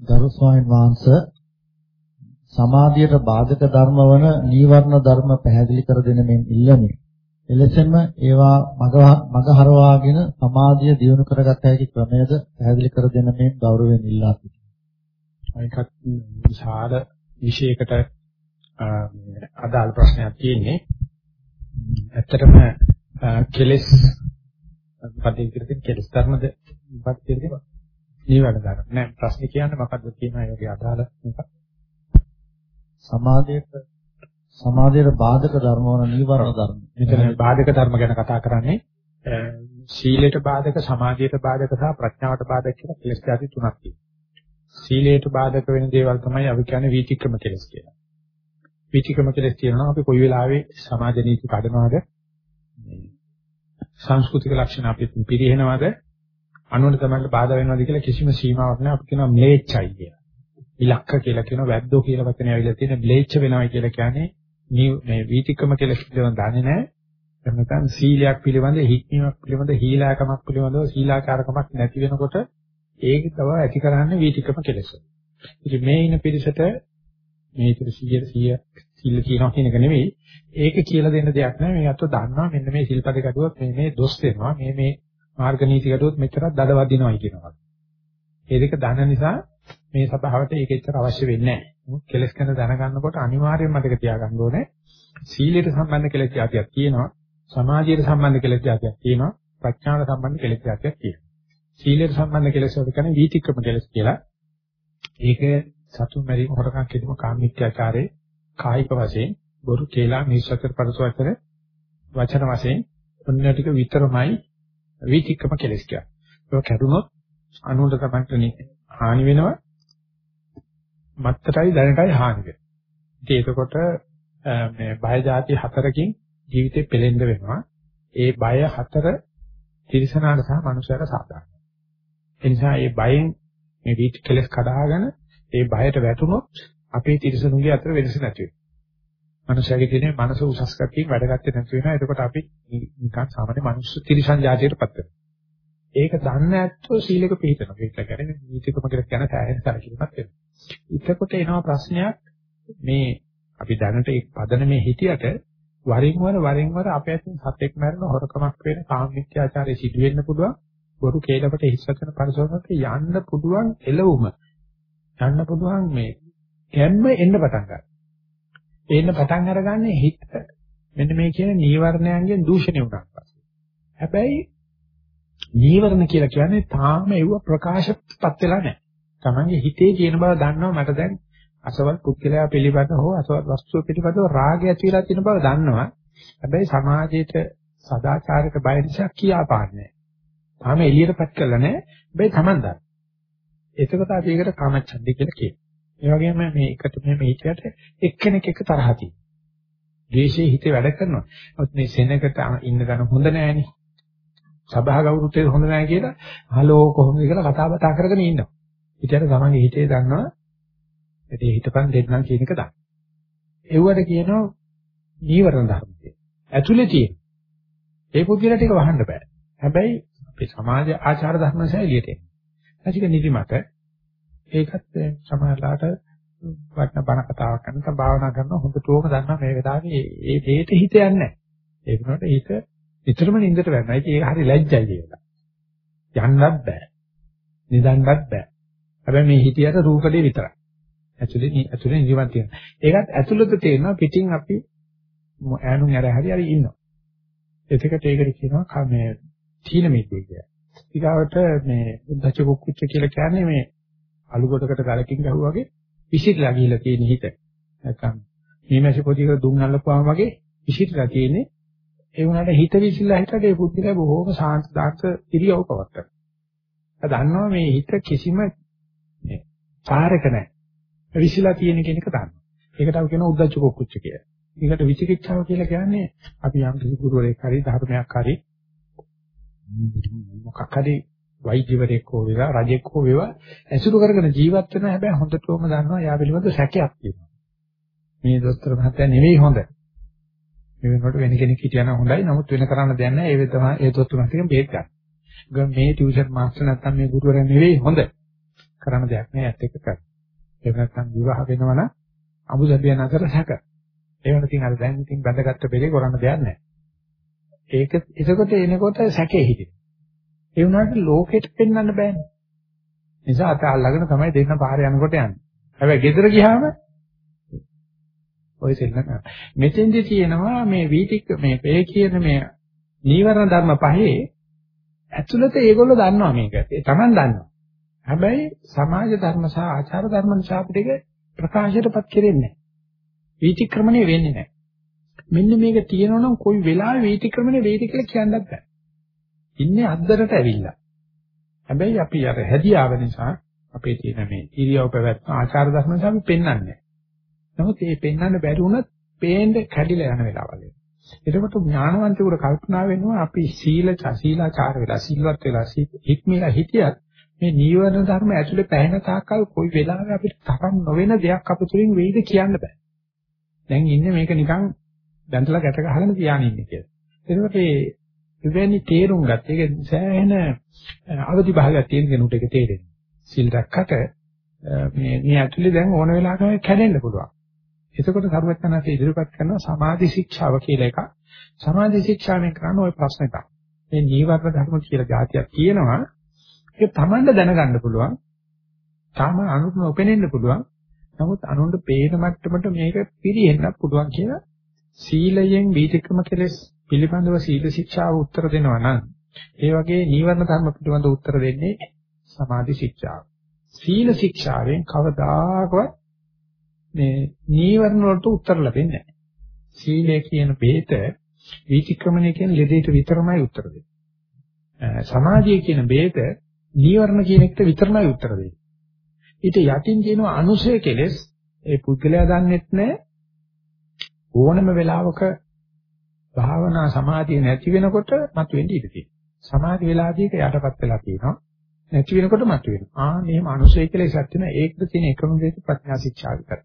ගරු ස්වාමීන් වහන්සේ සමාධියට බාධක ධර්ම වන නීවරණ ධර්ම පැහැදිලි කර දෙන මෙන් ඉල්ලමි. එලෙසම ඒවා මග හරවාගෙන සමාධිය දියුණු කරගත හැකි ක්‍රමයේද පැහැදිලි කර දෙන මෙන් ගෞරවයෙන් ඉල්ලා සිටිනවා. ඒකත් විශාල විශේෂයකට අදාළ ප්‍රශ්නයක් තියෙන්නේ. ඇත්තටම කෙලස් මොකද කියන කෙලස් ධර්මද මොකක්ද කියන්නේ? නීවරණ ධර්ම. නෑ ප්‍රශ්නේ කියන්නේ මොකද්ද කියන ඒකේ අදාළ එක. සමාධියට සමාධියට බාධක ධර්ම වන නීවරණ ධර්ම. මෙතන බාධක ධර්ම ගැන කතා කරන්නේ සීලයට බාධක, සමාධියට බාධක සහ ප්‍රඥාවට බාධක කියලා කෙලස් ධාති තුනක් තියෙනවා. සීලයට බාධක වෙන දේවල් තමයි අපි කියන්නේ වීතික්‍රම කෙලස් කියලා. වීතික්‍රම කෙලස් කියනවා අපි කොයි වෙලාවෙ සමාජ නීති කඩනවාද සංස්කෘතික ලක්ෂණ අපිට පිරිනවනවද අනුන්ට තමයි බාධා වෙනවද කියලා කිසිම සීමාවක් නැහැ අපි කියනවා ම්ලේච්ඡයි කියලා. ඉලක්ක කියලා කියන වැද්දෝ කියලා වචනේ ඇවිල්ලා තියෙන ම්ලේච්ඡ වෙනවා කියලා කියන්නේ මේ වීතික්‍රම කියලා කියන දන්නේ නැහැ. එහෙම නැත්නම් සීලයක් පිළිබඳ හික්මීමක් පිළිබඳ හීලාකමක් පිළිබඳව සීලාකාරකමක් නැති වෙනකොට ඒක තව ඇති කරන්නේ වීතික්‍රම කෙලෙස. ඉතින් මේ ඉන පිරිසට මේ ඉතින් 100 100 සීල කියනවා කියන එක නෙවෙයි. ඒක කියලා දෙන්න දෙයක් නෑ. මේ අතෝ දන්නවා මෙන්න මේ සිල්පද ගැටුවක් මේ මේ දොස් වෙනවා. මේ මේ මාර්ග නීති ගැටුවොත් මෙච්චරක් දඩ වදිනවයි කියනවා. ඒ දෙක දන නිසා මේ සභාවට ඒක එච්චර අවශ්‍ය වෙන්නේ නැහැ. මොකද කෙලස් ගැන දැනගන්නකොට අනිවාර්යයෙන්ම මතක තියාගන්න ඕනේ සීලයට සම්බන්ධ කෙලස් જાතියක් තියෙනවා, සමාධියට සම්බන්ධ කෙලස් જાතියක් තියෙනවා, ප්‍රඥාවට සම්බන්ධ කෙලස් જાතියක් තියෙනවා. සීලයට සම්බන්ධ කෙලස් වලට කියන්නේ වීතික්‍රම කෙලස් කියලා. ඒක සතුන් මැරීම, හොරකම් කිරීම, කාමීත්‍යාචාරයේ කායික වශයෙන් බොරු කියලා මිසකර පරිසවචර වචන වශයෙන් ඔන්න ටික විතරමයි වීතික්‍රම කෙලස් කියන්නේ. ඒක කැඩුනොත් අනුන්ට තමයි හානි වෙනවා. මත්තරයි දැනටයි හානි වෙනවා. ඉතින් ඒකකොට මේ බය જાති හතරකින් ජීවිතේ පෙළෙන්න වෙනවා. ඒ බය හතර තිරිසනාට සහ මනුෂ්‍යයට සාධාරණයි. ඒ නිසා මේ බයෙන් මේ වීති කෙලස් කඩාගෙන ඒ බයට වැටුනොත් අපේ තිරිසනුගේ අතර වෙනස නැති වෙනවා. මනුෂ්‍යයාගේ තියෙන මනස උසස් කතියින් වැඩ ගත්තේ නැති වෙනවා. එතකොට අපි නිකන් සාමාන්‍ය මනුස්ස තිරිසන් જાතියටපත් වෙනවා. ඒක දන්නේ නැත්නම් සීලක පිළිතනවා. ඒක කියන්නේ නීතිකම කියලා කියන සෑහෙන සැලකිලිමත් වෙනවා. එතකොට එනවා ප්‍රශ්නයක් මේ අපි දැනට ඒ පදනමේ හිටියට වරින් වර වරින් වර අපේ අතින් සතෙක් මරන හොරකමක් වෙන කාමීත්‍යාචාරය සිදු වෙන්න පුළුවන්. බොරු කේලකට හිස්සකන පරිසරවලට යන්න පුළුවන් එළවුම. යන්න පුළුවන් මේ ගැම්ම එන්න පටන් ගන්නවා. එන්න පටන් අරගන්නේ හිත මෙන්න මේ කියන නීවරණයන්ගෙන් දූෂණය වුණා පස්සේ. හැබැයි නීවරණ කියලා කියන්නේ තාම ඒව ප්‍රකාශපත් වෙලා නැහැ. Tamange හිතේ කියන බව දන්නවා මට දැන් අසවල් පුද්ගලයා පිළිබඳ හෝ අසවල් වස්තුව පිළිබඳව රාගය ඇති වෙලා තියෙන බව දන්නවා. හැබැයි සමාජයේට සදාචාරයට බය නිසා කියාපාන්නේ නැහැ. තාම එළියටපත් කරලා නැහැ. හැබැයි Taman දන්නවා. එතකොට අපි ඒකට කාමච්ඡන්දි කියලා කියනවා. ඒ වගේම මේ එකට මෙහෙම හිතයට එක්කෙනෙක් එක තරහ තියෙනවා. ද්වේෂයේ හිතේ වැඩ කරනවා. නමුත් මේ සෙනගට ඉන්න ගන හොඳ නෑනේ. සබහා ගෞරවත්වයේ හොඳ නෑ කියලා හලෝ කොහොමද කියලා කතා බතා කරගෙන ඉන්නවා. ඊට තමන්ගේ හිතේ දන්නවා ඒ හිතපන් දෙන්නම් කියන එක දන්න. ඒවට කියනවා නීවරණ ධර්ම කියලා. ඇතුලේ තියෙන. ඒ පුද්ගලට ඒක වහන්න බෑ. හැබැයි අපේ සමාජ ආචාර ධර්ම සැලියට එන්නේ. ඇතික නිදිමත ඒකත් සමහරලාට වටන බණ කතාවක් කරනකම් භාවනා කරන හොඳටම දන්නවා මේ වෙලාවේ ඒ දෙයට හිත යන්නේ නැහැ. ඒ වුණාට හිත විතරම නින්දට වැටෙනවා. ඒක හරි ලැජ්ජයි කියලා. යන්නත් බෑ. නිදන්නත් බෑ. හැබැයි මේ හිතියට රූකඩේ විතරයි. ඇතුලේ ඇතුලේ නිවන් තියෙනවා. ඒකත් ඇතුළත තියෙනවා පිටින් අපි ඈනුන් ඇර හරි හරි ඉන්නවා. එතකොට ඒකට කියනවා මේ තීන මිද්දේ කියලා. ඊගාවට මේ උද්දච්ච කුක්කුච්ච කියලා කියන්නේ මේ අලු කොටකට ගලකින් ගහුවා වගේ විසිරලා ගිහිලා තියෙන හිත. නැත්නම් මේ මැසි පොදියක දුම් අල්ලපුවාම වගේ විසිරලා තියෙන්නේ. ඒ වුණාට හිත විසිරලා හිටට ඒ බුද්ධිලා බොහෝම සාන්ත දාර්ථ ඉරියව් පවත්තන. දන්නවා මේ හිත කිසිම මේ පාරක නැහැ. විසිරලා තියෙන කෙනෙක් දන්නවා. ඒකට අපි කියන උද්දච්ච කුක්කුච්ච කියලා. ඒකට විචිකිච්ඡාව කියලා කියන්නේ අපි යම් කිසි ගුරුවරයෙක් හරි ධර්මයක් හරි මොකක් හරි වෛද්‍යවරයෙක් හෝ වේවා රජෙක් හෝ වේවා ඇසුරු කරගෙන ජීවත් වෙන හැබැයි හොඳටම දන්නවා යා පිළිබඳ සැකයක් තියෙනවා. මේ දොස්තර මහත්තයා නෙවෙයි හොඳ. මේ වෙනකොට වෙන කෙනෙක් හිටියනම් හොඳයි. නමුත් වෙන කරන්න දෙයක් නැහැ. ඒ තමයි ඒ දොස්තර මහත්තයගෙන් බේත් ගන්න. මේ ටියුෂන් මාස්ටර් නැත්තම් මේ ගුරුවරයා නෙවෙයි හොඳ. කරන්න දෙයක් නෑ ඇත්ත එක කර. එහෙම නැත්නම් විවාහ වෙනවනම් අමුසබියන් අතර සැක. එහෙම නැතිනම් අර දැන් ඉතින් බැඳගත්ත බෙලේ කරන්න දෙයක් නෑ. ඒක එතකොට එනකොට සැකේ හිටිනවා. ඒ වුණාට ලෝකෙට පෙන්වන්න බෑනේ. නිසා අත අල්ලගෙන තමයි දෙන්න පාරේ යනකොට යන්නේ. හැබැයි ගෙදර ගියාම ඔය සෙල්ලම මෙතෙන්දි තියෙනවා මේ වීතික මේ පේ කියන මේ නීවරණ ධර්ම පහේ ඇතුළත ඒගොල්ලෝ දන්නවා මේක. ඒ Taman දන්නවා. හැබැයි සමාජ ධර්ම සහ ආචාර ධර්ම නිසා අපිට ප්‍රකාශයටපත් කෙරෙන්නේ නැහැ. වීතික්‍රමණය වෙන්නේ නැහැ. මෙන්න මේක තියෙනවනම් කොයි වෙලාවෙ වීතික්‍රමණය වෙයිද කියලා කියන්නත් බෑ. ඉන්නේ අද්දරට ඇවිල්ලා. හැබැයි අපි අර හැදියාව නිසා අපේ තියෙන මේ ඉරියව් පැවැත්ම ආචාර ධර්ම නිසා අපි පෙන්වන්නේ නමුත් මේ පෙන්වන්න බැරි වුණත් පේන්න කැඩිලා යන වෙලාවල් එනවා. එතකොට ඥානවන්තයෙකුට කල්පනා වෙනවා අපි සීල සීලාචාර වෙලා සිල්වත් වෙලා හික්මීලා හිටියත් මේ නීවරණ ධර්ම ඇතුලේ පැහැෙන තාක්කල් කොයි වෙලාවෙ අපිට තරම් නොවන දෙයක් අපතුලින් වෙයිද කියන්න බෑ. දැන් ඉන්නේ මේක නිකන් දැන්තලා ගැට ගහගෙන තියාගෙන ඉන්නේ කියලා. එතකොට එවැනි තේරුම් ගත්ත එක සෑහෙන අවදි භාගයක් තියෙන කෙනෙකුට ඒක තේරෙන්නේ. සිල් රැක්කට මේ මේ ඇතුලේ දැන් ඕන වෙලාවක කැඩෙන්න පුළුවන්. එතකොට සර්වඥාන්සේ ඉදිරිපත් කරන සමාධි ශික්ෂාව කියලා එකක්. සමාධි ශික්ෂාවෙන් කරන ওই ප්‍රශ්න එකක්. මේ නීවරණ ධර්ම කියලා જાතියක් තියෙනවා. ඒක තමන්ට දැනගන්න පුළුවන්. තම අනුකම උපෙනෙන්න පුළුවන්. නමුත් අනුන්ට පේන මට්ටමට මේක පිරිහෙන්න පුළුවන් කියලා සීලයෙන් වීතික්‍රම කෙලෙස් පිළිබඳව සීල ශික්ෂාව උත්තර දෙනවා නම් ඒ වගේ නීවරණ ධර්ම පිළිබඳව උත්තර දෙන්නේ සමාධි ශික්ෂාව. සීල ශික්ෂාවෙන් කවදාකවත් මේ නීවරණ වලට උත්තර ලැබෙන්නේ නැහැ. සීලය කියන බේත වීතික්‍රමණය කියන ලෙඩේට විතරමයි උත්තර දෙන්නේ. සමාධිය කියන බේත නීවරණ කියන එකට විතරමයි උත්තර දෙන්නේ. ඊට යටින් කියනවා අනුසය කෙලස් ඒ පුද්ගලයා දන්නෙත් නැහැ ඕනම වෙලාවක භාවනා සමාධිය නැති වෙනකොට මතුවෙන්න ඉඩ තියෙනවා. සමාධි වෙලාදී ඒක යටපත් වෙලා තියෙනවා. නැති වෙනකොට මතුවෙනවා. ආ මෙහෙම අනුසය කියලා ඉස්සත් වෙන ඒකද තියෙන එකම දෙයක් ප්‍රඥා ශික්ෂා විතර.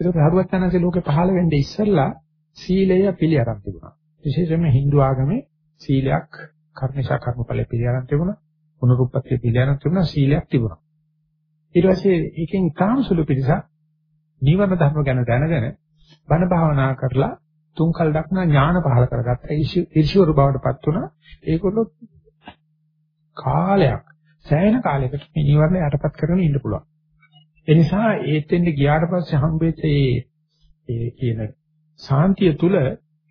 ඒක හරුවත් යනසේ ලෝකේ පහළ වෙන්නේ ඉස්සෙල්ලා සීලය පිළි අරන් තිබුණා. විශේෂයෙන්ම Hindu ආගමේ සීලයක් කර්මශා කර්මඵල පිළි අරන් තිබුණා. පුනරුත්පත්ති පිළි අරන් තිබුණා සීලයක් තිබුණා. ඊට පස්සේ ඒකෙන් තාම සුළු පිළිසක් නිවන ධර්ම ගැන දැනගෙන බණ භාවනා කරලා තුන් කල් දක්නා ඥාන පහල කරගත්ත ඊර්ෂ්‍යවරු බවට පත් වුණා. ඒගොල්ලෝ කාලයක් සෑහෙන කාලයකට මේ නිවර්ණ යටපත් කරගෙන ඉන්න පුළුවන්. ඒ නිසා ඒත්ෙන්ද ගියාට පස්සේ හම්බෙච්ච ඒ කියන සාන්තිය තුල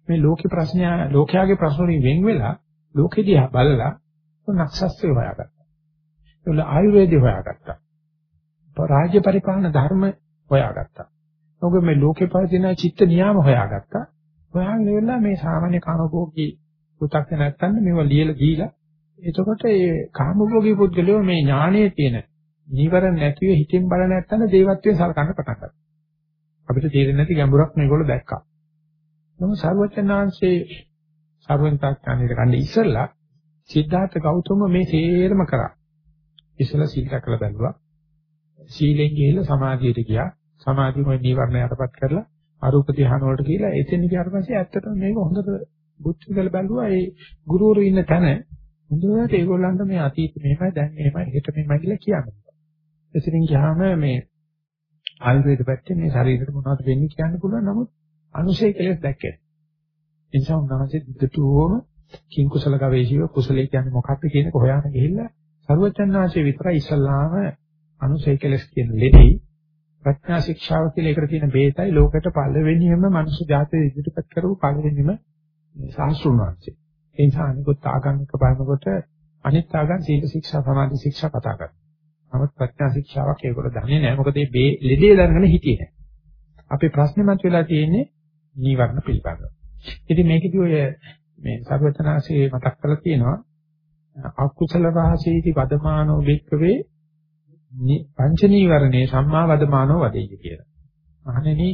මේ ලෝකේ ප්‍රශ්නය ලෝකයාගේ ප්‍රශ්න වලින් වෙන් වෙලා ලෝකෙ දිහා බලලා නක්ෂත්‍රය හොයාගත්තා. ඒවල ආයුර්වේදය හොයාගත්තා. රාජ්‍ය පරිපාලන ධර්ම හොයාගත්තා. මොකද මේ ලෝකේ පවතින චිත්ත නියාම හොයාගත්තා. හොයාගෙන ඉවරලා මේ සාමාන්‍ය කාමභෝගී පුතක් නැත්තන් මේවා ලියලා දීලා එතකොට ඒ කාමභෝගී පුද්ගලයෝ මේ ඥානයේ තියෙන නීවරණ නැතිව හිතින් බල නැත්තන් දේවත්වයෙන් සලකන්න පටන් ගත්තා. අපිට තේරෙන්නේ නැති ගැඹුරක් මේගොල්ලෝ දැක්කා. නමුත් සර්වචනාංශේ සර්වෙන්තාඥානෙට ගන්න ඉස්සෙල්ලා සිද්ධාර්ථ ගෞතම මේ තේරම කරා. ඉස්සෙල්ලා සීල රැකලා බැලුවා. සීලෙන් ගිහිල්ලා සමාධියට ගියා. සමාධිය මොයි නීවරණ යටපත් කරලා අරූප ධ්‍යාන වලට ගිහිලා එතෙන් ගියාට පස්සේ ඇත්තටම මේක හොඳට බුද්ධ විදලා බැලුවා ඒ ගුරුවරු ඉන්න තැන හොඳට ඒගොල්ලන්ට මේ අතීත මෙහෙමයි දැන් මෙහෙමයි හෙට මෙහෙමයි කියලා කියන්න. එතනින් ගියාම මේ ආයුර්වේද පැත්තේ මේ ශරීරෙට මොනවද වෙන්නේ කියන්න පුළුවන් නමුත් අනුශය කෙලෙස් දැක්කේ. ඒ නිසා උන්වහන්සේ දිගටම කිං කුසල ගවේෂීව කුසලයේ කියන්නේ මොකක්ද කියන එක හොයාගෙන ගිහිල්ලා සරුවචන්නාංශේ විතරයි ඉස්සල්ලාම අනුශය කෙලෙස් කියන ලෙඩේ ප්‍රඥා ශික්ෂාව කියලා එකට තියෙන බේතයි ලෝකෙට පළවෙනියම මනුෂ්‍ය ජාතිය ඉදිරිපත් කරපු පළවෙනිම සාස්ෘණ වංශය. ඒ නිසා අනිකුත් ආගමික බලනකොට අනිත් ආගම් සීල ශික්ෂා සමාධි ශික්ෂා කතා කරනවා. නමුත් ප්‍රඥා ශික්ෂාවක් ඒගොල්ලෝ දන්නේ නැහැ. මොකද මේ ලෙඩේ දැනගෙන හිටියේ නැහැ. අපේ ප්‍රශ්නේ මත වෙලා තියෙන්නේ නීවරණ පිළිබඳව. ඉතින් මේකදී ඔය මේ සර්වචනාසේ මතක් කරලා තියෙනවා අකුසල රහසීති වදමානෝ වික්කවේ පංච නීවරණේ සම්මා වදමානෝ වදෙයි කියලා. අහන්නේ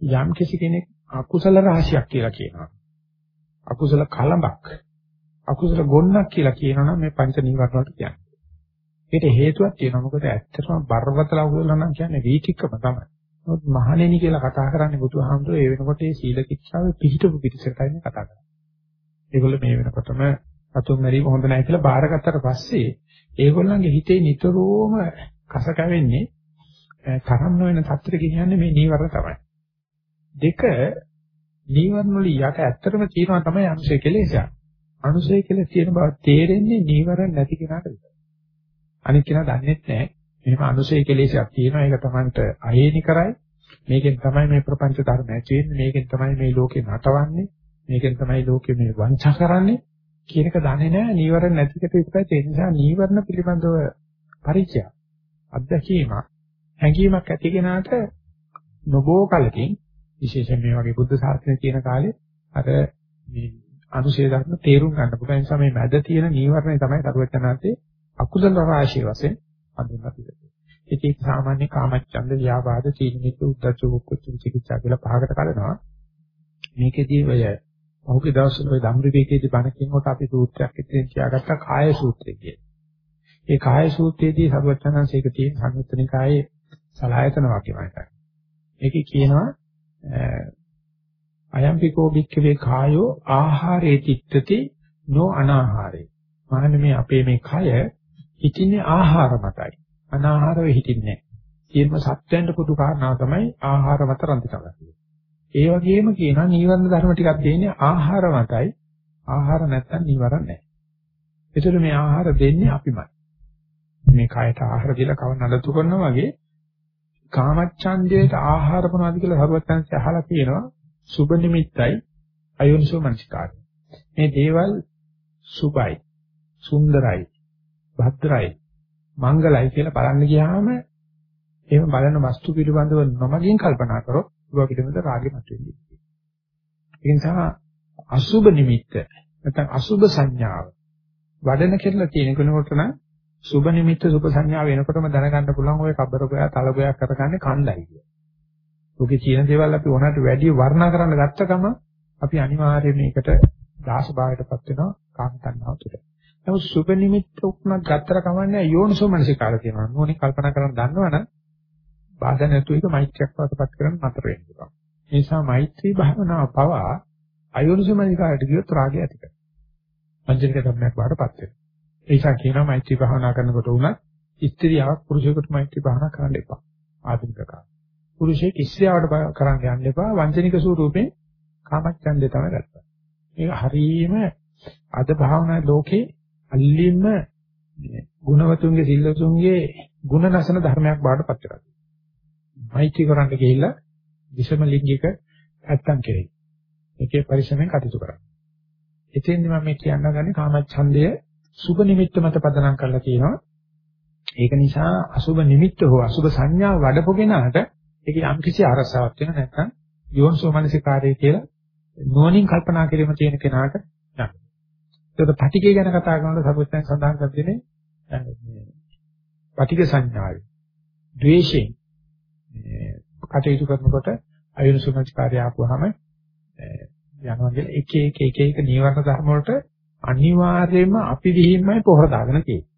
යම් කිසි කෙනෙක් අකුසල රාශියක් කියලා කියනවා. අකුසල කලඹක් අකුසල ගොන්නක් කියලා කියනවනම් මේ පංච නීවරණ වලට කියන්නේ. ඒකට හේතුවක් තියෙනවා. මොකද ඇත්තටම බරපතල අකුසල නම් කියන්නේ වීතික්කම තමයි. නමුත් මහණෙනි කියලා කතා කරන්නේ බුදුහාමුදුරේ ඒ වෙනකොට ඒ සීල ශික්ෂාවේ පිහිටපු පිටසටයි කතා කරන්නේ. ඒගොල්ලෝ මේ වෙනකොටම අතුම් මැරීම හොඳ නැහැ කියලා බාරගත්තට පස්සේ ඒගොල්ලන්ගේ හිතේ නිතරම කස කැවෙන්නේ තරම් නොවන තත්ත්වෙට කියන්නේ මේ නීවරණ තමයි. දෙක නීවරණ වල යට ඇත්තටම තියෙනවා තමයි අනුසය කෙලෙසක්. අනුසය කෙලෙස් තියෙන බව තේරෙන්නේ නීවරණ නැති කෙනාට විතරයි. අනිත් කෙනා දන්නේ නැහැ. මෙහෙම අනුසය කෙලෙසක් තියෙනවා ඒක තමන්ට අහේනි කරයි. මේකෙන් තමයි මේ ප්‍රපංච ධර්ම ඇති වෙන්නේ. මේකෙන් තමයි මේ ලෝකේ නටවන්නේ. මේකෙන් තමයි ලෝකේ මේ වංචා කරන්නේ. කියන එක දන්නේ නැහැ. නීවරණ නැතිකට විතරයි ඒ නිසා නීවරණ පිළිබඳව පරිචය අත්දැකීමක් හැඟීමක් ඇති කෙනාට නොබෝ කලකින් විශේෂයෙන් මේ වගේ බුද්ධ ශාසනය තියෙන කාලේ අර මේ අනුශේධ ධර්ම තේරුම් ගන්න පුළුවන් නිසා මේ මැද තියෙන නීවරණය තමයි සරුවචනාංශේ අකුසල රාශිය වශයෙන් හඳුන්වා දෙන්නේ. ඒක සාමාන්‍ය කාමච්ඡන්ද ව්‍යාපාද සීනිමිත් උද්දච්ච කුච්ච චිකිත්සා කියලා පහකට කඩනවා. මේකෙදී ඔය පහුගිය දවස්වල ඔය ධම්රිවේකේදී බණ කියනකොට අපි සූත්‍රයක් ඉදිරියෙන් කියාගත්ත කාය සූත්‍රය කියන. ඒ කාය සූත්‍රයේදී සරුවචනාංශයක තියෙන සංයුත්තනිකායේ සලායතන වාක්‍යමයි. ඒකේ කියනවා අයම්පිකෝ භික්ඛවේ කායෝ ආහාරේ චිත්තති නෝ අනාහාරේ. මහන්නේ මේ අපේ මේ කය හිතින්නේ ආහාර මතයි. අනාහාරව හිතින්නේ නැහැ. සියල්ම සත්‍යයන්ට පොදු කාරණාව තමයි ආහාර මත රඳිනවා කියන්නේ. ඒ වගේම කියනවා නීවරණ ධර්ම ටිකක් දෙන්නේ ආහාර මතයි. ආහාර නැත්තම් නීවරණ නැහැ. ඒතර මේ ආහාර දෙන්නේ අපිමයි. මේ කයට ආහාර දීලා කව නඩතු කරනවා වගේ කාමච්ඡන්දයට ආහාර මොනවද කියලා හරුවත්යන්සේ අහලා තියෙනවා සුබ නිමිත්තයි අයෝනිසෝ මනසිකාරය. මේ දේවල් සුබයි, සුන්දරයි, භද්‍රයි, මංගලයි කියලා බලන්න ගියාම එහෙම බලන වස්තු පිළිබඳව නොමගින් කල්පනා කරොත් ඒවා පිළිබඳ රාගෙ මතුවෙන්නේ. ඒ නිසා අසුබ නිමිත්ත නැත්නම් අසුබ සංඥාව වඩන කියලා තියෙන කෙනෙකුට නම් සුබ නිමිත්ත සුබ සංඥා වෙනකොටම දැනගන්න පුළුවන් ඔය කබර ගෝයා තල ගෝයා කරගන්නේ කණ්ඩායි කිය. ඔකේ කියන දේවල් අපි ඕනකට වැඩි වර්ණනා කරන්න ගත්ත ගම අපි අනිවාර්යයෙන් මේකට දාස භාවයටපත් වෙනවා කාම තණ්හාව තුළ. නමුත් සුබ නිමිත්ත උක්මක් ගත්තර කමන්නේ යෝනිසෝ මනසිකාර කියනවා. නෝනේ කල්පනා කරන්න දන්නවනම් බාධා නැතුව ඒක මෛත්‍රියක් වතපත් කරන්න නතර වෙන්න පුළුවන්. ඒ නිසා මෛත්‍රී භාවනාව පවා අයෝනිසෝ මනසිකාරට ගියොත් රාගය ඇති කරනවා. පංචනික ධර්මයක් වඩපත් වෙනවා. ඒ නිසා කියනවා මෛත්‍රී භාවනා කරනකොට උනත් ස්ත්‍රියක් පුරුෂයෙකුට මෛත්‍රී භාවනා කරන්න එපා. ආධුනික කාලේ. පුරුෂයෙක් ස්ත්‍රියවට කරන්න යන්න එපා. වංචනික ස්වරූපේ කාමච්ඡන්දේ තමයි ගත්තා. මේක හරීම අද භාවනා ලෝකේ අල්ලින්ම ගුණවතුන්ගේ සිල්වතුන්ගේ ගුණ නැසන ධර්මයක් බාටපත් කරගන්නවා. මෛත්‍රී කරන්න ගිහිල්ලා විෂම ලිංගික නැත්තම් කෙරෙයි. ඒකේ පරිශ්‍රමයෙන් කටයුතු කරන්න. එතෙන්දි මම මේ කියන්න ගන්නේ කාමච්ඡන්දය සුබ නිමිත්ත මත පදනම් කරලා තියෙනවා. ඒක නිසා අසුබ නිමිත්ත හෝ අසුබ සංඥා වඩපු කෙනාට ඒක යම් කිසි අරසාවක් වෙන නැත්නම් යෝන්සෝ මනසිකාරය කියලා නෝනින් කල්පනා කිරීම තියෙන කෙනාට නෑ. ඒකට පටිඝය ගැන කතා කරනකොට සබුත්යන් සඳහන් කරන්නේ මේ පටිඝ සංඥාවයි. ද්වේෂයෙන් කටයුතු කරනකොට අයෝනිසෝ මනසිකාරය ආපුවාම යනවා කියලා එක එක එක එක නීවරණ ධර්ම වලට අනිවාර්යයෙන්ම අපි විහිම්මයි පොහොර දාගෙන තියෙන්නේ.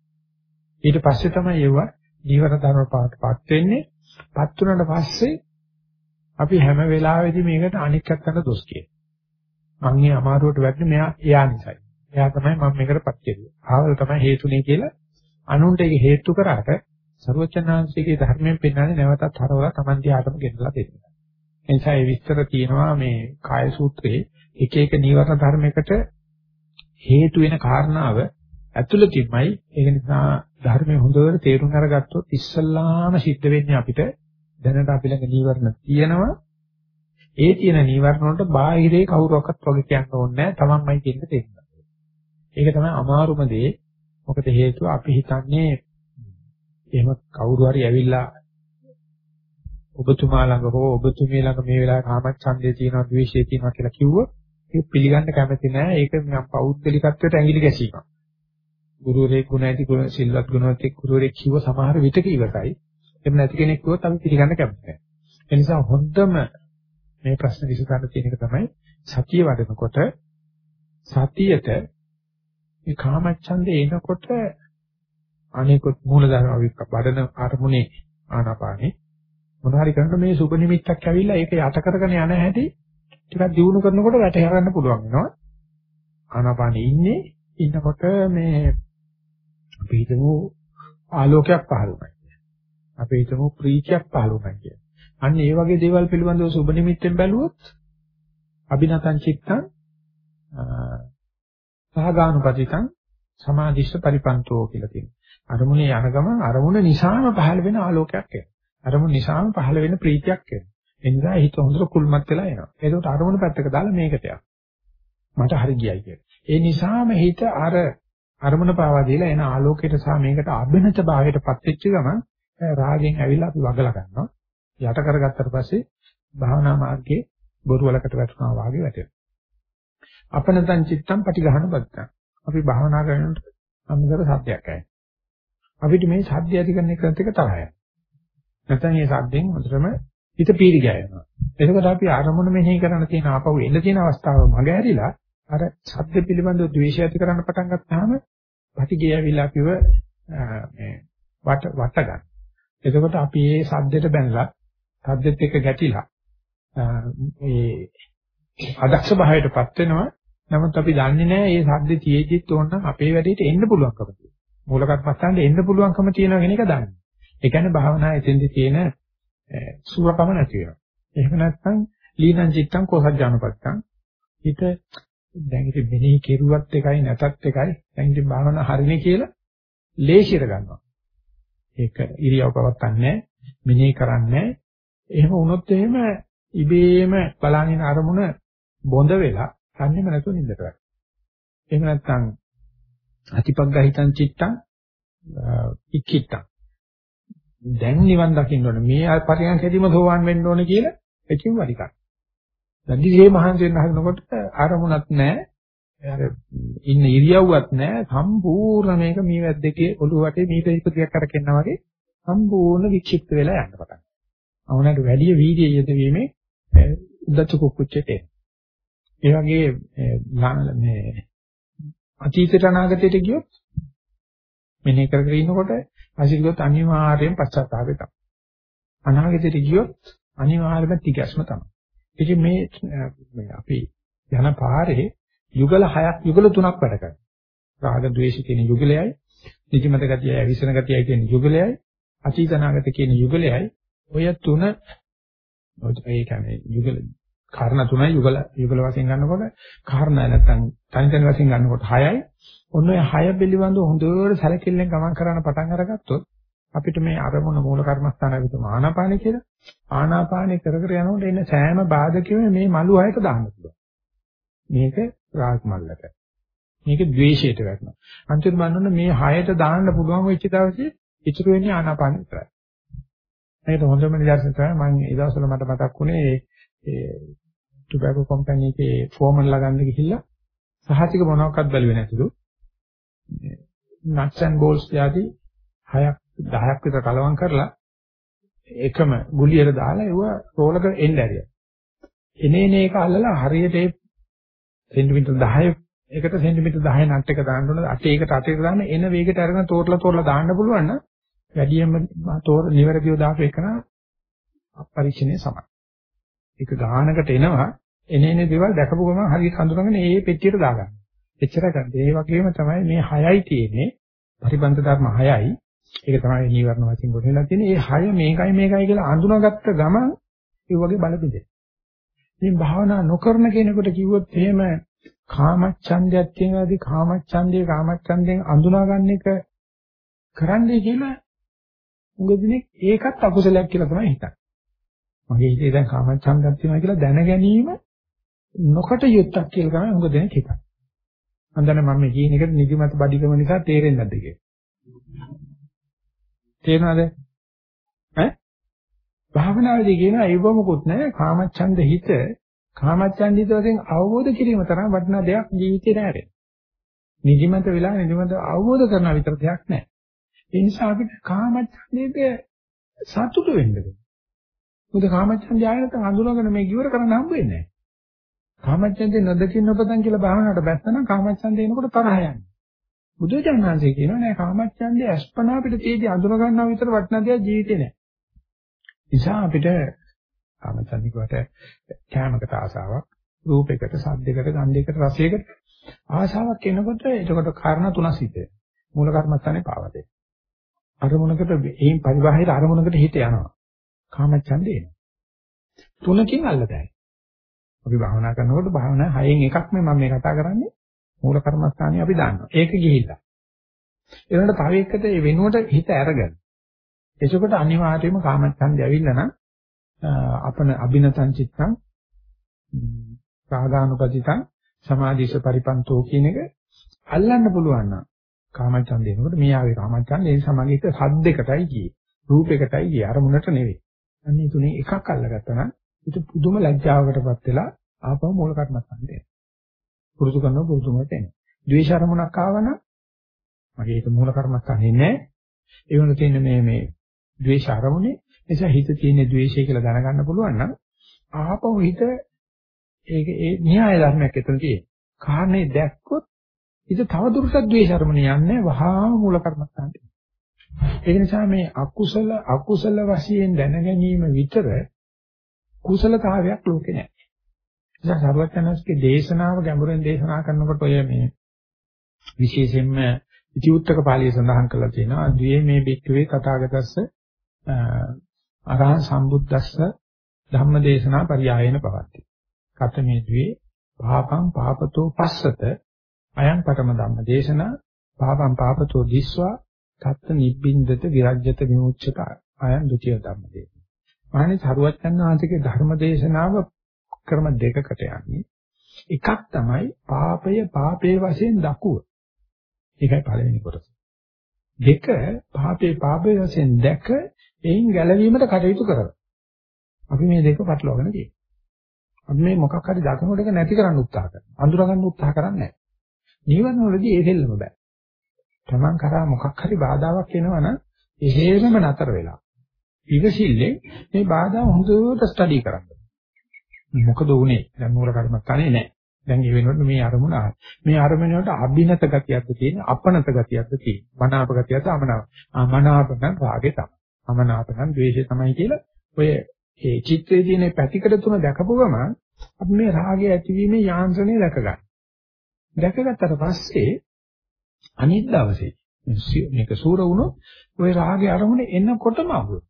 ඊට පස්සේ තමයි ඒව ජීවන ධර්ම පාටපත් වෙන්නේ. පත් වුණාට පස්සේ අපි හැම වෙලාවෙදී මේකට අනික් පැත්තට දොස් කියනවා. මං මේ අමාරුවට වැටෙන්නේ මෙයා එයා නිසායි. එයා තමයි මම මේකටපත් කෙරුවේ. ආවල තමයි හේතුනේ කියලා අනුන්ට ඒක හේතු කරාට ਸਰවචනාංශිකේ ධර්මයෙන් පෙන්වන්නේ නැවතත් හරවලා Taman දිහාටම ගෙනලා දෙනවා. එනිසා මේ විස්තර තියෙනවා මේ කාය සූත්‍රයේ එක එක නීවරණ ධර්මයකට හේතු වෙන කාරණාව ඇතුළතින්මයි. ඒක නිසා ධර්මයේ හොඳට තේරුම් අරගත්තොත් ඉස්සල්ලාම සිද්ධ වෙන්නේ අපිට දැනට අපි ළඟ නීවරණ තියෙනවා. ඒ තියෙන නීවරණ වලට බාහිරේ කවුරක්වත් වගේ කියන්න ඕනේ නැහැ. තමන්මයි කියන තේරුම් ඒක තමයි අමාරුම දේ. මොකද හේතුව අපි හිතන්නේ එහෙම කවුරු හරි ඇවිල්ලා ඔබතුමා ළඟ හෝ ඔබතුමිය ළඟ මේ වෙලාවේ කාමච්ඡන්දේ තියෙනවා ද්වේෂය තියෙනවා කියලා කිව්වොත් ඒක පිළිගන්න කැමති නෑ. ඒක මම පෞද්ගලිකත්වයට ඇඟිලි ගැසීමක්. ගුරුවරයෙක් ගුණ ඇති ගුණ සිල්වත් ගුණවත් එක් ගුරුවරයෙක් කිව්ව සමහර විටක ඉවරයි. එහෙම නැති කෙනෙක් කිව්වොත් අපි පිළිගන්න කැමති නෑ. ඒ නිසා හොඳම මේ ප්‍රශ්න විසඳන්න තියෙන එක තමයි සතිය වඩනකොට සතියට මේ කාමච්ඡන්දේ එනකොට අනේකොත් මූලධර්ම වඩන අරමුණේ ආනාපානේ මොනවාරි කරනකොට මේ සුබ නිමිත්තක් ඇවිල්ලා ඒක යට කරගෙන යන හැටි ටිකක් දියුණු කරනකොට වැටේ හරන්න පුළුවන් වෙනවා. ආනාපානෙ ඉන්නේ ඉන්නකොට මේ අපි හිතමු ආලෝකයක් පහළ වුණා. අපි හිතමු ප්‍රීතියක් පහළ වුණා කියලා. අන්න ඒ වගේ දේවල් පිළිබඳව සුබ නිමිත්තෙන් බැලුවොත් අභිනතං චිත්තං සහගානුපතිතං සමාධිස්ස පරිපන්තෝ කියලා තියෙනවා. අරමුණේ යන ගමන් අරමුණ නිසාම පහළ වෙන ආලෝකයක් එනවා. අරමුණ නිසාම පහළ වෙන ප්‍රීතියක් එනවා. එනිසා හිත හොඳට කුල්මත් වෙලා එනවා. ඒකට අරමුණ පැත්තක දාලා මේකට යනවා. මට හරි ගියයි කියලා. ඒ නිසාම හිත අර අරමුණ පාවා දීලා එන ආලෝකයට සහ මේකට අභිනත භාවයටපත් වෙච්ච ගමන් රාගෙන් ඇවිල්ලා අපි වගලා ගන්නවා. යට කරගත්තට පස්සේ භාවනා මාර්ගයේ බොරු වලකට වැටෙනවා වාගේ වැටෙනවා. අපනතං චිත්තං පටිඝහන බද්දං. අපි භාවනා කරනකොට අමුතර සත්‍යයක් ඇයි. අපිට මේ සත්‍ය ඇති කරන එකත් එක තරහයි. නැත්නම් මේ සද්දෙන් හොඳටම හිත පීරි ගෑනවා. එතකොට අපි ආරමුණ මෙහෙය කරන්න තියෙන ආපහු එන්න තියෙන අවස්ථාව මග ඇරිලා අර සද්ද පිළිබඳව ද්වේෂය ඇති කරන්න පටන් ගත්තාම පටිගය ඇවිල්ලා අපිව මේ වට වට ගන්න. එතකොට අපි මේ සද්දෙට බැනලා සද්දෙත් එක්ක ගැටිලා මේ අදක්ෂ භාවයටපත් වෙනවා. නමුත් අපි දන්නේ නැහැ මේ සද්දේ තියෙද්දිත් ඕනනම් අපේ වැඩේට එන්න පුළුවන්කම තියෙනවා. මූල කර්මස්ථානට එන්න පුළුවන්කම තියෙනවා කියන එක දන්නේ. ඒ කියන්නේ භාවනා එතෙන්දි තියෙන සුවකම නැති වෙනවා. එහෙම නැත්නම් ලීනං චිත්තං කෝසජ්ජානුපත්තං හිත දැන් ඉතින් මෙනෙහි කෙරුවත් එකයි නැතත් එකයි දැන් ඉතින් භාවනා හරිනේ කියලා ලේසියට ගන්නවා. ඒක ඉරියව් පවත්තන්නේ මෙනෙහි කරන්නේ එහෙම වුණොත් එහෙම ඉබේම බලනින අරමුණ බොඳ වෙලා තන්නේම නැතුව නින්දට වැටෙනවා. එහෙම නැත්නම් අතිපග්ගහිතං චිත්තං ඉක්කිට්ටං දැන් නිවන් දකින්න ඕනේ මේ පරියන්කෙදිම සෝවාන් වෙන්න ඕනේ කියලා එකින් වරිකක්. දැඩිසේ මහන්සි වෙන්න හදනකොට ආරමුණක් නැහැ. අර ඉන්න ඉරියව්වක් නැහැ. සම්පූර්ණ මේක මේ වැද්දකේ ඔළුව වටේ මීට ඉපදියක් කරකෙන්නා වගේ සම්පූර්ණ වික්ෂිප්ත වෙලා යන්න පටන් ගන්නවා. අවුනට වැඩි වීර්යය යෙදවීමේ උද්දච්ච කුක්කුච්චට එන. ඒ වගේ මේ අතීතයට අනාගතයට ගියොත් මෙනේ කර කර ඉන්නකොට අසිරියොත් අනිවාර්යෙන් පශ්චාත්තාපය තමයි. අනාගතයට ගියොත් අනිවාර්යයෙන්ම තිගැස්ම තමයි. ඉතින් මේ මේ අපි යන පාරේ යුගල හයක් යුගල තුනක් වැඩ කරනවා. රාග ద్వේෂ කියන යුගලයයි, නිදිමත ගතියයි, විසන ගතියයි කියන යුගලයයි, අතීත අනාගත කියන යුගලයයි. ඔය තුන ඒ කියන්නේ යුගල කාරණා තුනයි යුගල යුගල වශයෙන් ගන්නකොට කාරණා නැත්තම් තනි තනි වශයෙන් ගන්නකොට හයයි. ඔන්න ඔය හය පිළිබඳව හොඳට සැලකිල්ලෙන් ගමන් කරන්න පටන් අරගත්තොත් අපිට මේ අරමුණ මූල කර්මස්ථානය විතර ආනාපානෙ කියලා ආනාපානෙ කර කර යනකොට එන සෑම බාධකෙම මේ මලු හයට දාන්න පුළුවන්. මේක රාග මල්ලට. මේක ද්වේෂයට වැටෙනවා. අන්තිම බලන්න මේ හයට දාන්න පුළුවන් වෙච්ච දවසේ ඉතුරු වෙන්නේ ආනාපානෙ විතරයි. මේක හොඳම නිදර්ශනය තමයි මම ඒ දවස්වල මට මතක් වුණේ ඒ ටොබැකෝ කම්පැනි එකේ ෆෝමන්ලා ගන්න ගිහිල්ලා සහතික මොනවාක්වත් බැලුවේ නැතිලු. nuts and bolts යටි හයක් 10ක් විතර කලවම් කරලා එකම ගුලියට දාලා ඒව රෝලක එන්න ඇරියා. එනේන එක අල්ලලා හරියට ඒ සෙන්ටිමීටර් 10 එකට සෙන්ටිමීටර් 10 නට් එක දාන්න ඕන අටේ එකට අටේ දාන්න එන වේගයට අරගෙන තෝරලා තෝරලා දාන්න පුළුවන් නම් වැඩියෙන්ම තෝර නිවැරදිව දාපු එකන පරීක්ෂණය සමයි. ඒක ගානකට එනවා එනේන දේවල් දැකපු ගමන් හරියට හඳුනගෙන ඒ පෙට්ටියට දාගන්න. එච්චර ගන්න. ඒ වගේම තමයි මේ 6යි තියෙන්නේ. පරිබන්ත ධර්ම 6යි. ඒක තමයි නීවරණ වශයෙන් ගොඩනගලා තියෙන්නේ. මේ හය මේකයි මේකයි කියලා අඳුනාගත්ත ගමන් ඒ වගේ බල බෙදේ. ඉතින් භාවනා නොකරන කෙනෙකුට කිව්වොත් එහෙම කාමච්ඡන්දයක් තියෙනවාදී කාමච්ඡන්දේ කාමච්ඡන්දෙන් අඳුනාගන්න එක කරන්නයි කියලා උගදිනේ ඒකත් අකුසලයක් කියලා තමයි හිතන්නේ. මගේ හිතේ දැන් කාමච්ඡන්දයක් තියෙනවා කියලා දැන ගැනීම නොකට යුක්තක් කියලා තමයි උගදිනේ හිතන්නේ. මම දන්නේ මම මේ කියන එකට නිදිමත බඩිකම නිසා තේරෙන්නේ නැද්ද කියලා. තේරෙනවද? ඈ? භාවනාවේදී කියනවා ඒව මොකුත් නැහැ. කාමච්ඡන්ද හිත කාමච්ඡන්ද හිත වශයෙන් අවබෝධ කිරීම තරම් වටිනා දෙයක් ජීවිතේ නැහැ. නිදිමත වෙලා නිදිමත අවබෝධ කරන විතර දෙයක් නැහැ. ඒ නිසා අපිට කාමච්ඡන්දයේ සතුටු වෙන්න ඕනේ. මොකද කාමච්ඡන්දය ආයෙත් හඳුනාගෙන මේ ඉවර කරන්න හම්බ වෙන්නේ නැහැ. කාමච්ඡන්දේ නොදකින් නොපතන් කියලා භාවනාවට බැස්සනම් කාමච්ඡන්දේ එනකොට තරහ යන්නේ. බුදුචානන්සේ කියනවා නෑ කාමච්ඡන්දේ අස්පනා අපිට තේජි අඳුර ගන්නවා විතර වටිනා දෙයක් ජීවිතේ නෑ. නිසා අපිට කාමච්ඡන්දිකට කැමකට ආසාවක්, රූපයකට, සද්දයකට, ගන්ධයකට, රසයකට ආසාවක් එනකොට එතකොට කාරණා තුනක් සිද්ධ වෙනවා. මූල කර්මස්ථානේ පාවදේ. අරමුණකට එයින් පරිබාහිර අරමුණකට හිත යනවා. කාමච්ඡන්දේ එනවා. තුනකින් අල්ලතයි. අපි භාවනා කරනකොට භාවනා හයෙන් එකක් මේ මම මේ කතා කරන්නේ මූල කර්මස්ථානේ අපි දාන්නවා. ඒක ගිහිල්ලා. ඒකට තව එකට ඒ වෙනුවට හිත අරගෙන. එසකොට අනිවාර්යයෙන්ම කාමච්ඡන්දය ඇවිල්ලා නම් අපන අබිනතං චිත්තං රාගානුපතිතං සමාධිස පරිපන්තෝ කියන එක අල්ලන්න පුළුවන් නම් කාමච්ඡන්දේ එනකොට මේ ආවේ කාමච්ඡන්දේ ඒ සමගිත සද්දයකටයි ගියේ. රූපයකටයි ගියේ. අරමුණට නෙවෙයි. අන්නේ තුනේ එකක් අල්ලගත්තා නම් ඒක පුදුම ලැජ්ජාවකටපත් වෙලා ආපහු මූල කර්මස්ථානට පුරුදු කරනවා පුරුදුමට එනවා. ද්වේෂ අරමුණක් ආවනම් මගේ ඒක මූල කර්මස්ථානේ නෑ. ඒ වුණ තියෙන මේ මේ ද්වේෂ අරමුණේ නිසා හිත තියෙන ද්වේෂය කියලා දැනගන්න පුළුවන් නම් ආපහු හිත ඒක ඒ න්‍යාය ධර්මයක් එතන තියෙන. කාරණේ දැක්කොත් හිත තවදුරටත් ද්වේෂ අරමුණේ යන්නේ වහා මූල කර්මස්ථානට. ඒ නිසා මේ අකුසල අකුසල වශයෙන් දැන ගැනීම විතර කුසලතාවයක් ලෝකේ නැහැ. නිසා සර්වඥාන්සේගේ දේශනාව ගැඹුරෙන් දේශනා කරනකොට ඔය මේ විශේෂයෙන්ම ඉතිඋත්තක පාළිය සඳහන් කරලා තියෙනවා ද්වේ මේ බික්කවේ තථාගතස්ස අරහං සම්බුද්දස්ස ධම්මදේශනා පරියායන පවත්ති. කතමේ ද්වේ පාපං පාපතෝ පස්සත අයං පඨම ධම්මදේශනා පාපං පාපතෝ දිස්වා තත්ත නිබ්බින්දත විරජ්‍යත විමුච්ඡත අයං ဒ ුතිය ධම්මදේශනා. මානේ සරුවච්චන් වහන්සේගේ ධර්මදේශනාව ක්‍රම දෙකකට යන්නේ. එකක් තමයි පාපය පාපේ වශයෙන් දකුව. ඒකයි පළවෙනි කොටස. දෙක පාපේ පාපේ වශයෙන් දැක එයින් ගැලවීමට කටයුතු කරනවා. අපි මේ දෙක පටලවාගෙන තියෙනවා. අපි මේ මොකක් හරි දකින්නට එක නැති කරන්න උත්සාහ කරනවා. අඳුර ගන්න උත්සාහ කරන්නේ නැහැ. නිවන වලදී ඒ දෙල්ලම බෑ. Taman කරා මොකක් හරි බාධාවක් එනවනම් එහෙමම නතර වෙලා. ඉවසිල්ලෙන් මේ බාධා හොඳට ස්ටඩි කරන්න. මොකද උනේ? දැන් මූල කර්මස්ථානේ නැහැ. දැන් ඒ වෙනකොට මේ අරමුණ මේ අරමුණ වලට අභිනත ගතියක්ද තියෙන අපනත ගතියක්ද තියෙන මනාප ගතියක්ද අමනාප අමනාප නම් රාගේ තමයි අමනාප නම් ද්වේෂය තමයි කියලා ඔය ඒ චිත්‍රයේ තියෙන පැතිකඩ තුන දැකපු ගමන් අපි මේ රාගය ඇතිවීමේ යාන්ත්‍රණය දැක ගන්න. දැකගත්තට පස්සේ අනිත් දවසේ මේක සූර වුණොත් ওই රාගේ අරමුණ එනකොටම අහුවෙනවා.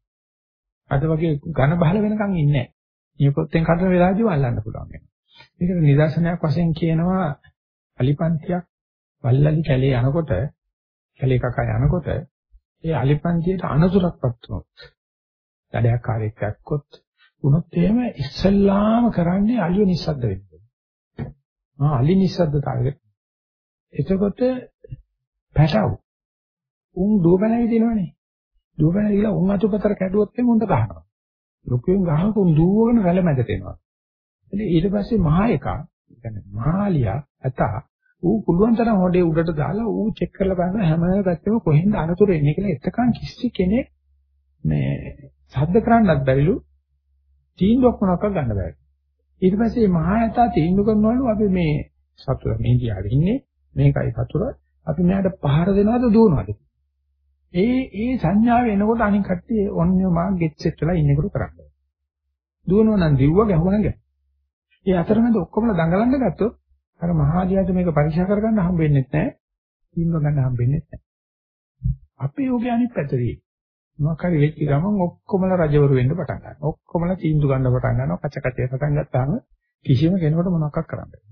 අද වගේ ඝන බහල වෙනකන් ඉන්නේ නැහැ. නියපොත්තෙන් කඩන වෙලාවදී වල්ලන්න පුළුවන් වෙනවා. මේකට නිදර්ශනයක් වශයෙන් කියනවා අලිපන්තියක් වල්ලලි කැලේ යනකොට කැලේ කකා යනකොට ඒ අලිපන්තියට අනතුරක්පත් වුණොත් දඩයක් කාර්යයක් දැක්කොත් වුණොත් එහෙම ඉස්සල්ලාම කරන්නේ අලිය නිස්සද්ද වෙන්න. ආ අලි නිස්සද්දතාවයක. එතකොට පැටව. උන් දුවබැලයි දෙනවනේ. දුවබැලයි කියලා උන් අතුපතර කැඩුවොත් එමුන්ට ගහනවා. ලොකුෙන් ගහනකොට උන් දුවගෙන රැළ මැදට එනවා. ඉතින් ඊට පස්සේ මහා එකා කියන්නේ මහාලියා ඇතා ඌ පුළුවන් තරම් හොඩේ උඩට දාලා ඌ චෙක් කරලා බලන හැම පැත්තෙම කොහෙන්ද අනතුරු එන්නේ කියලා එතකන් කිසි කෙනෙක් මේ සද්ද කරන්නත් බැරිලු තීන්දුවක් මොනවාක් ගන්න බැහැ. ඊට පස්සේ මහා ඇතා තීන්දුව කරනවලු අපි මේ සතුර මේ දිහාට ඉන්නේ මේකයි සතුර අපි මෙයාට පහර දෙනවද දුවනවද ඒ ඒ සංඥාව එනකොට අනික කට්ටිය ඔන්නේ මා ගෙට් සෙට් වෙලා ඉන්නකොට කරන්නේ. දුවනවා නම් දිව්ව ගැහුවා නම් ඒ අතරමැද ඔක්කොමලා දඟලන්න ගත්තොත් අර මහාදියාට මේක පරීක්ෂා කරගන්න හම්බෙන්නේ නැහැ. තීන්දුව ගන්න හම්බෙන්නේ නැහැ. අපි යෝගේ අනිත් පැතරේ. මොකක් හරි වෙච්ච ගමන් ඔක්කොමලා රජවරු වෙන්න පටන් ගන්නවා. ඔක්කොමලා තීන්දුව ගන්න පටන් ගන්නවා. කච කචේ පටන් ගත්තාම කිසිම කෙනෙකුට මොනවක් කරන්න බෑ.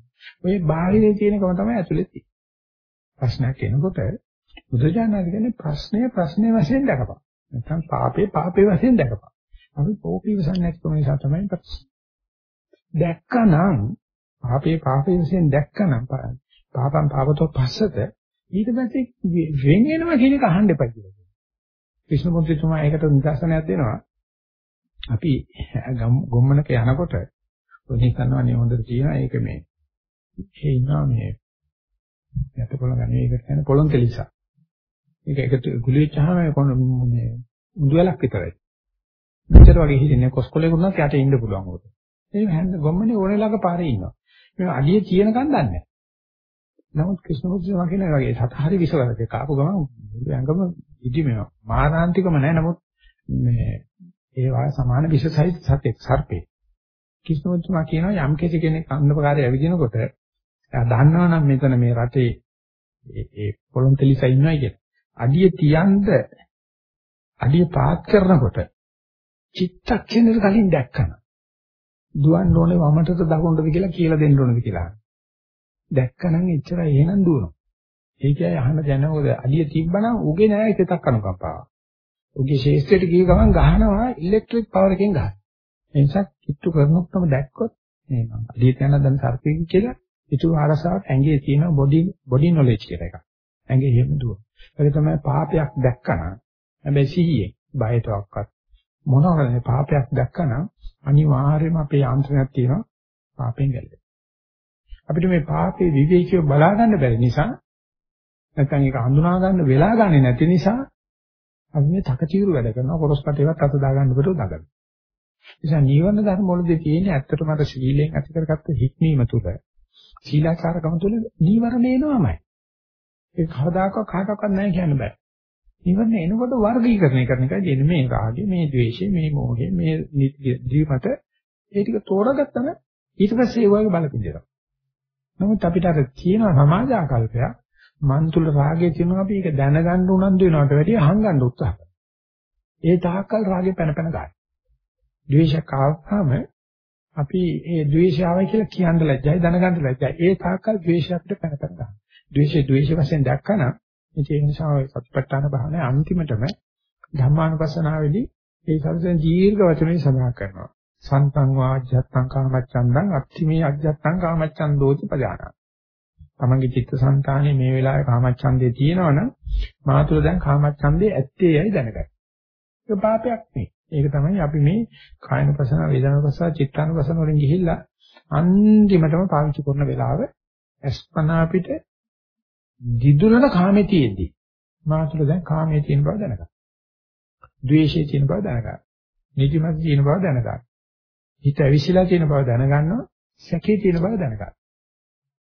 ඔය බාහිරේ තියෙනකම තමයි ඇතුලේ තියෙන්නේ. ප්‍රශ්නයක් එනකොට බුදුජානක කියන්නේ ප්‍රශ්නය ප්‍රශ්නේ වශයෙන් දැකපන්. නැත්නම් පාපේ පාපේ වශයෙන් දැකපන්. අපි පොපි වසන් නැතිකම නිසා තමයි ප්‍රශ්න. දැක්කනම් පාපේ පාපේ වශයෙන් දැක්කනම් පාපම් පාපතෝ පස්සත ඊට පස්සේ වෙන් වෙනවා කියන එක අහන්න එපා කියලා. විෂ්ණු පුත්‍රතුමා ඒකට නිදර්ශනයක් දෙනවා. අපි ගොම්මනක යනකොට ඔනි කරනවා නේ හොඳට තියෙනවා ඒක මේ ඒ ඉන්නවා මේ යත පොළ ගන්නේ ඒකට කියන්නේ පොළොන් කෙලිසා. ඒක එකතු ගුලි වෙච්චාම කොන මේ මුදු වෙලක් විතරයි. මෙච්චර වගේ හිටින්නේ කොස්කොලේ වුණත් යට ඉන්න පුළුවන් උකට. ඒ හැන්ද ගොම්මනේ ඕනෙලක පාරේ ඉන්නවා. මේ අඩිය තියෙනකන් දන්නේ නැහැ. නමුත් ක්‍රිෂ්ණපුත්‍රය වගේ වගේ සතහරි විසවලක කාපු ගමන් මුළු ඇඟම ඉදිමෙනවා. මානාන්තිකම නැහැ නමුත් මේ ඒ වාය සමාන විශේෂයි සතෙක් සර්පේ. ක්‍රිෂ්ණපුත්‍රයා කියනවා යම් කෙනෙක් අන්නපකාරය ඇවිදිනකොට එයා දන්නවනම් මෙතන මේ රටේ ඒ පොළොන් තෙලිසා ඉන්නවයි කියලා. අඩිය තියන්ද අඩිය පාත් කරනකොට චිත්තක්ෂණෙට කලින් දැක්කන. දුවන්න ඕනේ වමටද දකුණටද කියලා කියලා දෙන්න ඕනද කියලා. දැක්කනම් එච්චරයි එහෙනම් දුවනවා. ඒ කියන්නේ අහන දැනවද අඩිය තිබ්බනම් උගේ නෑ එකක් අනුකම්පාව. උගේ ශේෂ්ත්‍රයට ගිය ගමන් ගහනවා ඉලෙක්ට්‍රික් පවර් එකෙන් ගහනවා. ඒ නිසා කිට්ටු කරනකොටම දැක්කොත් මේ මම අඩියට යන දැන් සර්පින් කියලා ඉතුරු ආරසාවට ඇඟේ තියෙන බොඩි බොඩි නොලෙජ් කියලා එකක්. ඇඟේ එහෙම දුව. ඒක තමයි පාපයක් දැක්කනම් හැබැයි සිහියේ බයටවත් මොනවාරනේ පාපයක් දැක්කනම් අනිවාර්යයෙන්ම අපේ යාන්ත්‍රණයක් තියෙනවා පාපෙන් ගැලවෙන්න. අපිට මේ පාපේ විවේකීව බලා ගන්න බැරි නිසා නැත්නම් ඒක හඳුනා ගන්න වෙලා ගන්නේ නැති නිසා අපි මේ තකතිරු වැඩ කරනවා කොරස් කටේවත් අත දා ගන්න බඩෝ දගන. නිසා නීවරණ ධර්ම වලදී තියෙන ඇත්තටම අර සීලෙන් ඇති කරගත්ත හික්මීම තුල සීලාචාරකම තුල නීවරණ එනවාමයි. ඒක කවදාකවත් කාටවත් නැහැ කියන්න බෑ. නීවරණ එනකොට වර්ගීකරණය කරන එකයි දෙන්නේ මේ රාගය, මේ ද්වේෂය, මේ මෝහය, මේ ජීවිත ඒ ටික තෝරගත්තම ඊට පස්සේ ඒ වගේ බලපින්දෙනවා. නමුත් අපිට අර තියෙන සමාජ ආකල්පයක් මන් තුල රාගය තියෙනවා අපි ඒක දැනගන්න උනන්දු වෙනවට වැඩිය හංගන්න උත්සාහ කරනවා. ඒ තාක්කල් රාගේ පැන පැන ගන්න. ද්වේෂයක් ආවම අපි ඒ ද්වේෂය ආවයි කියලා කියන්න ලැජ්ජයි දැනගන්න ලැජ්ජයි. ඒ තාක්කල් ද්වේෂය අපිට පැන පැන ගන්න. ද්වේෂය ද්වේෂ වශයෙන් දැක්කම ඒ නිසා ඔය සත්‍යපට්ඨාන භාවනාවේ අන්තිමටම ධම්මානුපස්සනාවේදී ඒ සරසෙන් දීර්ඝ වචනේ සඳහන් කරනවා. සන්තං වාජ්ජත්තං කාමච්ඡන්දං අත්තිමේ අජ්ජත්තං කාමච්ඡන්දෝති පජානා. තමන්ගේ චිත්තසංතානයේ මේ වෙලාවේ කාමච්ඡන්දේ තියෙනවනම් මා තුළ දැන් කාමච්ඡන්දේ ඇත්තේ යයි දැනගන්න. ඒක පාපයක් නෙවෙයි. ඒක තමයි අපි මේ කායනුපසන, වේදනානුපසන, චිත්තානුපසන වලින් ගිහිල්ලා අන්තිමටම පාවිච්චි කරන වෙලාව අස්පනා පිට දිදුලන කාමේ තියෙද්දි මා තුළ දැන් කාමයේ තියෙන බව දැනගන්න. ද්වේෂයේ තියෙන බව දැනගන්න. නිදිමත තියෙන බව දැනගන්න. හිත ඇවිසිලා තියෙන බව දැනගන්නවා. සැකේ තියෙන බව දැනගන්න.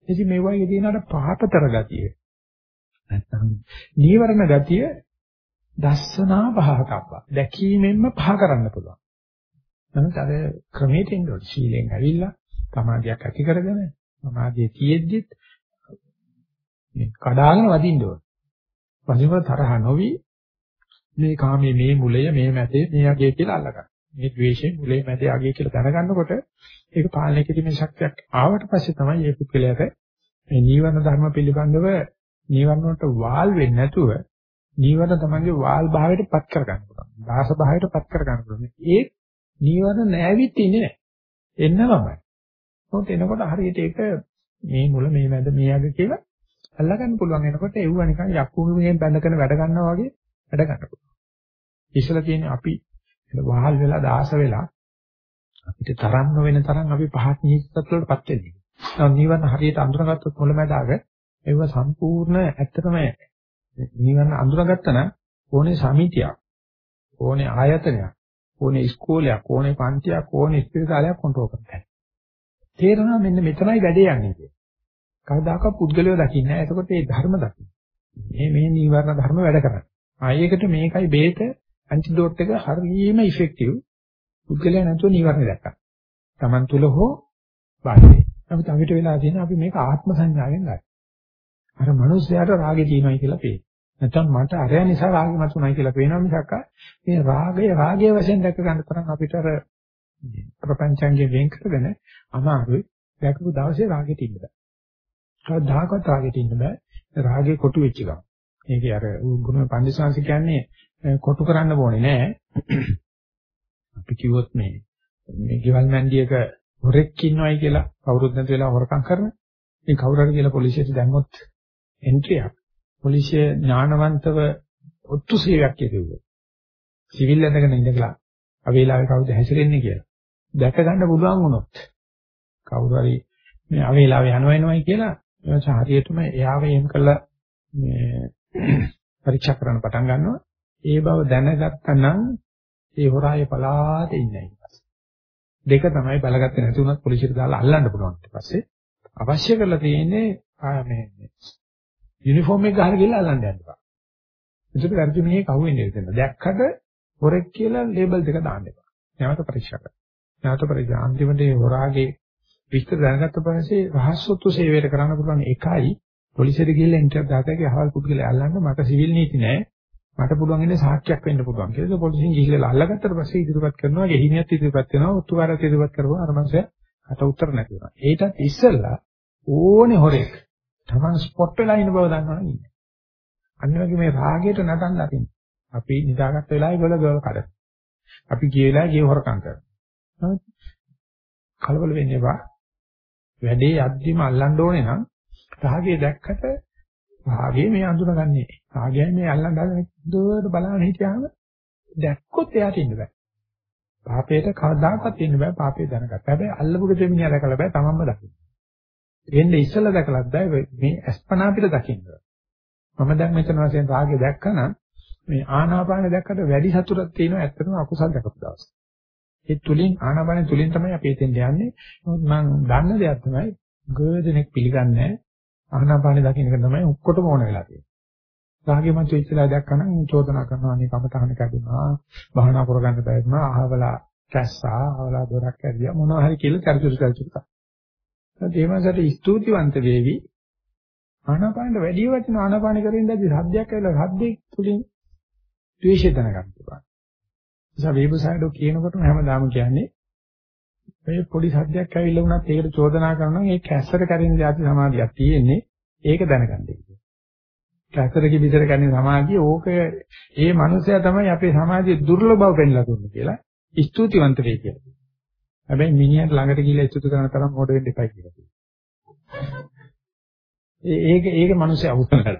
ඉතින් මේ වගේ තියෙනාට පහතතර ගතිය. නැත්නම් නීවරණ ගතිය දස්සනා පහතක්ව. දැකීමෙන්ම පහ කරන්න පුළුවන්. නමුත් අර ක්‍රමයට එන්නේ සීලෙන් ඇවිල්ලා සමාධියක් ඇති කරගෙන සමාධිය තියෙද්දිත් මේ කඩාගෙන වදින්න ඕන. වදිනව තරහ නොවි මේ කාමයේ මේ මුලය මේ මැදේ මේ අගය කියලා අල්ලගන්න. මේ ද්වේෂයේ මුලේ මැදේ අගය කියලා දැනගන්නකොට ඒක පාලනය කිරීමේ ශක්තියක් ආවට පස්සේ තමයි මේ පුද්ගලයාට මේ නීවරණ ධර්ම පිළිබඳව නීවරණ වලට වාල් වෙන්නේ නැතුව නීවරණ තමන්ගේ වාල් භාවයට පත් කරගන්න පුළුවන්. දාස භාවයට පත් කරගන්න පුළුවන්. ඒ නීවරණ නැවිත් ඉන්නේ නැහැ. එන්නමයි. මොකද එනකොට හරියට ඒක මේ මුල මේ මැද මේ අග කියලා අල්ලගන්න පුළුවන්. එනකොට ඒව නිකන් යක්කුමෙන් බැඳගෙන වැඩ ගන්නවා වගේ වැඩ ගන්න පුළුවන්. ඉස්සලා තියෙන්නේ අපි වහල් වෙලා දාස වෙලා අපිට තරම් නොවන තරම් අපි පහත් නිහිතත් වලටපත් වෙන්නේ. නමුත් නිවන හරියට අඳුරගත්තොත් මුලමදාග ඒව සම්පූර්ණ ඇත්තටම නිවන අඳුරගත්තා නම් ඕනේ සමිතියක්, ඕනේ ආයතනයක්, ඕනේ ඉස්කෝලයක්, ඕනේ පන්තියක්, ඕනේ ස්පිරිතාලයක් කන්ට්‍රෝල් කරන්න. තේරෙනවා මෙන්න මෙතනයි වැඩේ යන්නේ කියලා. කවදාකවත් පුද්ගලයෝ දකින්නේ නැහැ. එතකොට මේ ධර්ම දකින්න. මේ මේ නීවරණ ධර්ම වැඩ කරන්නේ. ආයෙකට මේකයි බේත ඇන්ටිඩෝට් එක හරියම ඉෆෙක්ටිව්. පුද්ගලයා නැතුව නිවර්ණ දැක්කා. Taman තුල හෝ බාහිරේ. නමුත් අපිට වෙලා තියෙන අපි මේක ආත්ම සංඥාවෙන් ගන්න. අර මිනිස්යාට රාගෙ තියෙනවයි කියලා පේන. නැත්නම් මට අරය නිසා රාගෙ මතුණයි කියලා පේනවා මිසක් මේ රාගය රාගයේ වශයෙන් දැක ගන්න තරම් අපිට අර ප්‍රපංචංගේ වෙන් කරගෙන අමාරුයි. දැකපු දවසේ රාගෙට ඉන්න බෑ. කවදාකවත් රාගෙට ඉන්න බෑ. රාගේ කොටු වෙච්ච ගමන්. ඒකේ අර ගුණ පන්දිසාංශ කියන්නේ කොටු කරන්න ඕනේ නෑ. අපි කිව්වොත් මේ මේ ගෙවල් මැන්ඩියක හොරෙක් ඉන්නවයි කියලා කවුරුත් නැති වෙලා හොරකම් කරන. මේ කවුරු හරි කියලා පොලිසියට දැම්මොත් එන්ට්‍රියක්. පොලිසිය ඥානවන්තව ඔත්තු සේවයක් කියදුවා. සිවිල් ඇඳගෙන ඉඳලා අවේලාවේ කවුද හැසිරෙන්නේ කියලා. දැක ගන්න පුළුවන් වුණොත් කවුරු හරි මේ අවේලාවේ යනවා එනවයි කියලා එයාට හරියටම එයාව එහෙම කළා මේ පරීක්ෂා කරන්න පටන් ගන්නවා. ඒ බව දැනගත්තා නම් ඒ හොරායේ පලාතේ ඉන්නේ ඊපස්සේ. දෙක තමයි බලගත්තේ නැති වුණත් පොලිසියට දාලා අල්ලන්න පුළුවන් ඊට පස්සේ. අවශ්‍ය කරලා තියෙන්නේ ආ මේ යුනිෆෝම් එක ගහලා ගිහලා අල්ලන්න යන්න බෑ. ඒකට වැරදි මිනිහෙක් අහුවෙන්නේ දෙන්න. දැක්කට හොරෙක් කියලා ලේබල් දෙක දාන්න එපා. නැවත පරීක්ෂා කරන්න. නැවත පරීක්ෂා අන්තිමට ඒ හොරාගේ විස්තර දැනගත්ත පස්සේ රහස්සොත්තු සේවයට කරන්න පුළුවන් එකයි පොලිසියට ගිහලා එන්ටර් දාතගේ අහවල් පුද්ගලයා අල්ලන්න මට සිවිල් නීති නැහැ. මට පුළුවන් ඉන්නේ සාක්ෂියක් වෙන්න පුළුවන් කියලා. ඒක පොලිසියෙන් ගිහිල්ලා අල්ලගත්තට පස්සේ ඉදිරිපත් කරනවා, ගෙහිණියත් ඉදිරිපත් කරනවා, ඔත්තුකාරයත් ඉදිරිපත් කරපුවා අර මනුස්සයා අට උත්තර නැති වෙනවා. ඒකත් ඉස්සෙල්ලා ඕනේ හොරෙක් තමන් ස්පොට් වෙලා ඉන්න බව දන්නවනේ ඉන්නේ. අනිත් වගේ මේ රාගයට නටන්න අපින්. අපි නිදාගත්ත වෙලාවේ ගොල ගොල කඩ. අපි ගිය වෙලාවේ ගිය හොරකම් කරනවා. කලබල වෙන්න එපා. වැඩේ යද්දිම අල්ලන්න ඕනේ නම් රාගය දැක්කට රාගය මේ අඳුනගන්නේ. රාගයයි මේ අල්ලන්න හදන දුවට බලන්න හිටියාම දැක්කොත් එයාට ඉන්න බෑ. පාපයට කවදාකවත් ඉන්න බෑ පාපේ දැනගත්ත. හැබැයි අල්ලපු දෙමිනියා දැකලා බෑ තමන්ම දකින්න. එන්නේ ඉස්සෙල්ලා දැකලත් බෑ මේ අස්පනා පිට දකින්න. මම දැන් මෙතන වශයෙන් රාගය දැක්කනම් මේ ආනාපාන දැක්කට වැඩි සතුටක් තියෙනවා ඇත්තටම අකුසල් දැකපු දවස්. ඒ තුලින් ආනාපාන තුලින් තමයි අපි එතෙන්ට යන්නේ. නමුත් මම දන්න දෙයක් තමයි ගොඩනෙක් පිළිගන්නේ ආනාපාන දකින්න එක තමයි ඔක්කොටම ඕන වෙලා තියෙන්නේ. රාගය මත ඉස්සලා දැක්කනම් චෝදනා කරනවා අනේ කමතහන කැඩුනා, භාවනා කරගන්න බැරිුණා, අහවලා කැස්සා, අහවලා දොරක් ඇරියා මොනවා හරි කියලා චරිචුරු චරිචුරු. ඒ මාසට ස්තුතිවන්ත වේවි. ආනාපානෙට වැඩි වටින ආනාපාන කරමින් දැදි සද්දයක් ඇවිල්ලා සද්දේ තුලින් ද්වේෂය දැනගන්න පුළුවන්. නිසා වේබසයිඩෝ කියනකොටම හැමදාම කියන්නේ මේ පොඩි සද්දයක් ඇවිල්ලා වුණත් ඒකට චෝදනා කරනවා ඒ කැස්සට කරින જાති සමාධියක් තියෙන්නේ ඒක දැනගන්න කියලා. කැස්සට කිවිතර කරින සමාධිය ඕක ඒ මනුස්සයා තමයි අපේ සමාජයේ දුර්ලභ බව පෙන්ලා දුන්නේ කියලා ස්තුතිවන්ත වෙයි කියලා. හැබැයි මිනිහට ළඟට ගිහිල්ලා ස්තුති කරන තරම් මොඩ වෙන්න එපා කියලා කියනවා. ඒක ඒක මිනිස්සු අවුස්සනලා.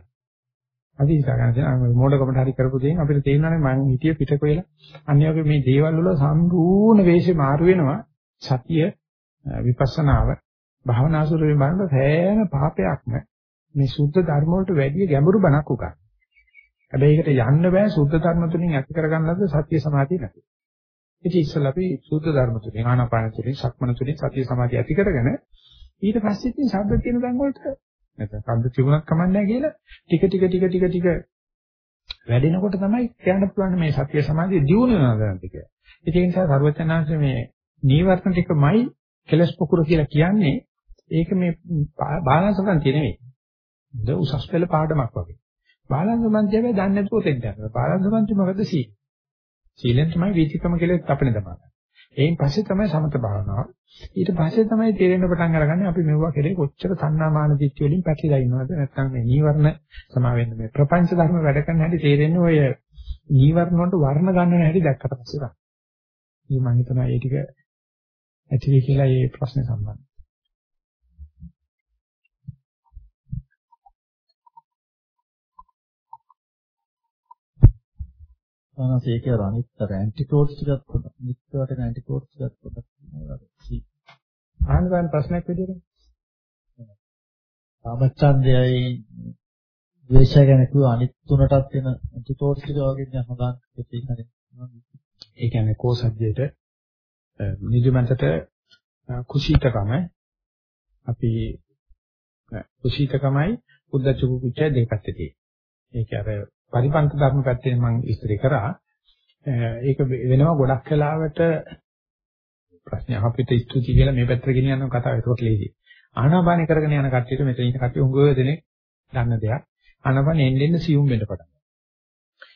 අපි හිතා ගන්න තියෙන මොඩකමට හරි කරපු දෙයින් අපිට තේරෙනවානේ මම හිතිය පිටක වෙලා අනිවාර්ය මේ දේවල් වල සම්පූර්ණ වේශේ මාරු වෙනවා සතිය විපස්සනාව භාවනාසුරේ බලන සෑම පාපයක්ම මේ සුද්ධ ධර්ම වලට වැඩි ගැඹුරු බණක් උගන්වනවා. හැබැයි ඒකට යන්න බෑ සුද්ධ ධර්ම තුලින් ඇති කරගන්නද සතිය සමාධිය නැති. ඉතින් ඉස්සෙල්ලා අපි සුද්ධ ධර්ම තුලින් ආනාපාන තුලින් සක්මන තුලින් සතිය සමාධිය ඇති කරගෙන ඊට පස්සේ ඉතින් ශබ්ද තියෙන තැන් වලට නැත්නම් ශබ්ද තිබුණත් කමන්නේ කියලා ටික ටික ටික ටික ටික වැඩෙනකොට තමයි කියන්න පුළුවන් මේ සතිය සමාධිය දියුණු වෙනවා නැති කියලා. ඒ නිසා සර්වචනාංශ මේ නීවරණ ටිකමයි කෙලස් පොකුර කියලා කියන්නේ ඒක මේ බාලන්සකන්තිය නෙවෙයි. ද උසස් පෙළ පාඩමක් වගේ. බාලන්සකන්තිය හැබැයි දන්නේ නැතුව දෙන්න යනවා. බාලන්සකන්තිය මොකද සීල? සීලෙන් තමයි වීතිකම කියලා අපිට දමාගන්නේ. එයින් පස්සේ තමයි සමත භාවනාව. ඊට පස්සේ තමයි තේරෙන්න පටන් අරගන්නේ අපි මෙවුවා කෙරේ කොච්චර තණ්හාමාන දිට්ඨිය වලින් පැටලිලා ඉන්නවද නැත්නම් මේ නීවරණ සමාවෙන්න මේ ප්‍රපංච ධර්ම වැඩ කරන හැටි තේරෙන්නේ ඔය නීවරණ වලට වර්ණ ගන්නන හැටි දැක්කට පස්සේ තමයි. මේ මම හිතනවා ඒ ටික ඇති වෙයි කියලා මේ ප්‍රශ්නේ සම්බන්ධයි. අනස ඒක අනිත්තර ඇන්ටිකෝඩ්ස් ටිකක් පොඩ්ඩක් නිත්‍යවට ඇන්ටිකෝඩ්ස් ටිකක් පොඩ්ඩක් අහන්න ගන්න ප්‍රශ්නයක් විදියට. කාමච්ඡන්දයයි ද්වේෂය ගැන කිව්ව අනිත් තුනටත් වෙන ඇන්ටිකෝඩ්ස් ටික වගේ දැන් හදාගන්න තියෙනවා. ඒ කියන්නේ කෝසජ්ජයට නිදිමතට කුසීතකම අපි කුසීතකමයි උද්දච්ච කුච්චය දෙකපැත්තේ තියෙන්නේ. ඒක අර පරිපන්ත ධර්ම පැත්තෙන් මම විස්තර කරා. ඒක වෙනවා ගොඩක් වෙලාවට ප්‍රශ්න අපිට ස්තුති කියලා මේ පැත්තට ගෙනියන කතාව ඒකට ලේසි. ආනාපාන කරගෙන යන කට්ටියට මෙතන ඉන්න කට්ටිය උගව දෙනෙක් දන්න දෙයක්. ආනාපාන එන්නෙන්න සියුම් වෙන්න පටන් ගන්නවා.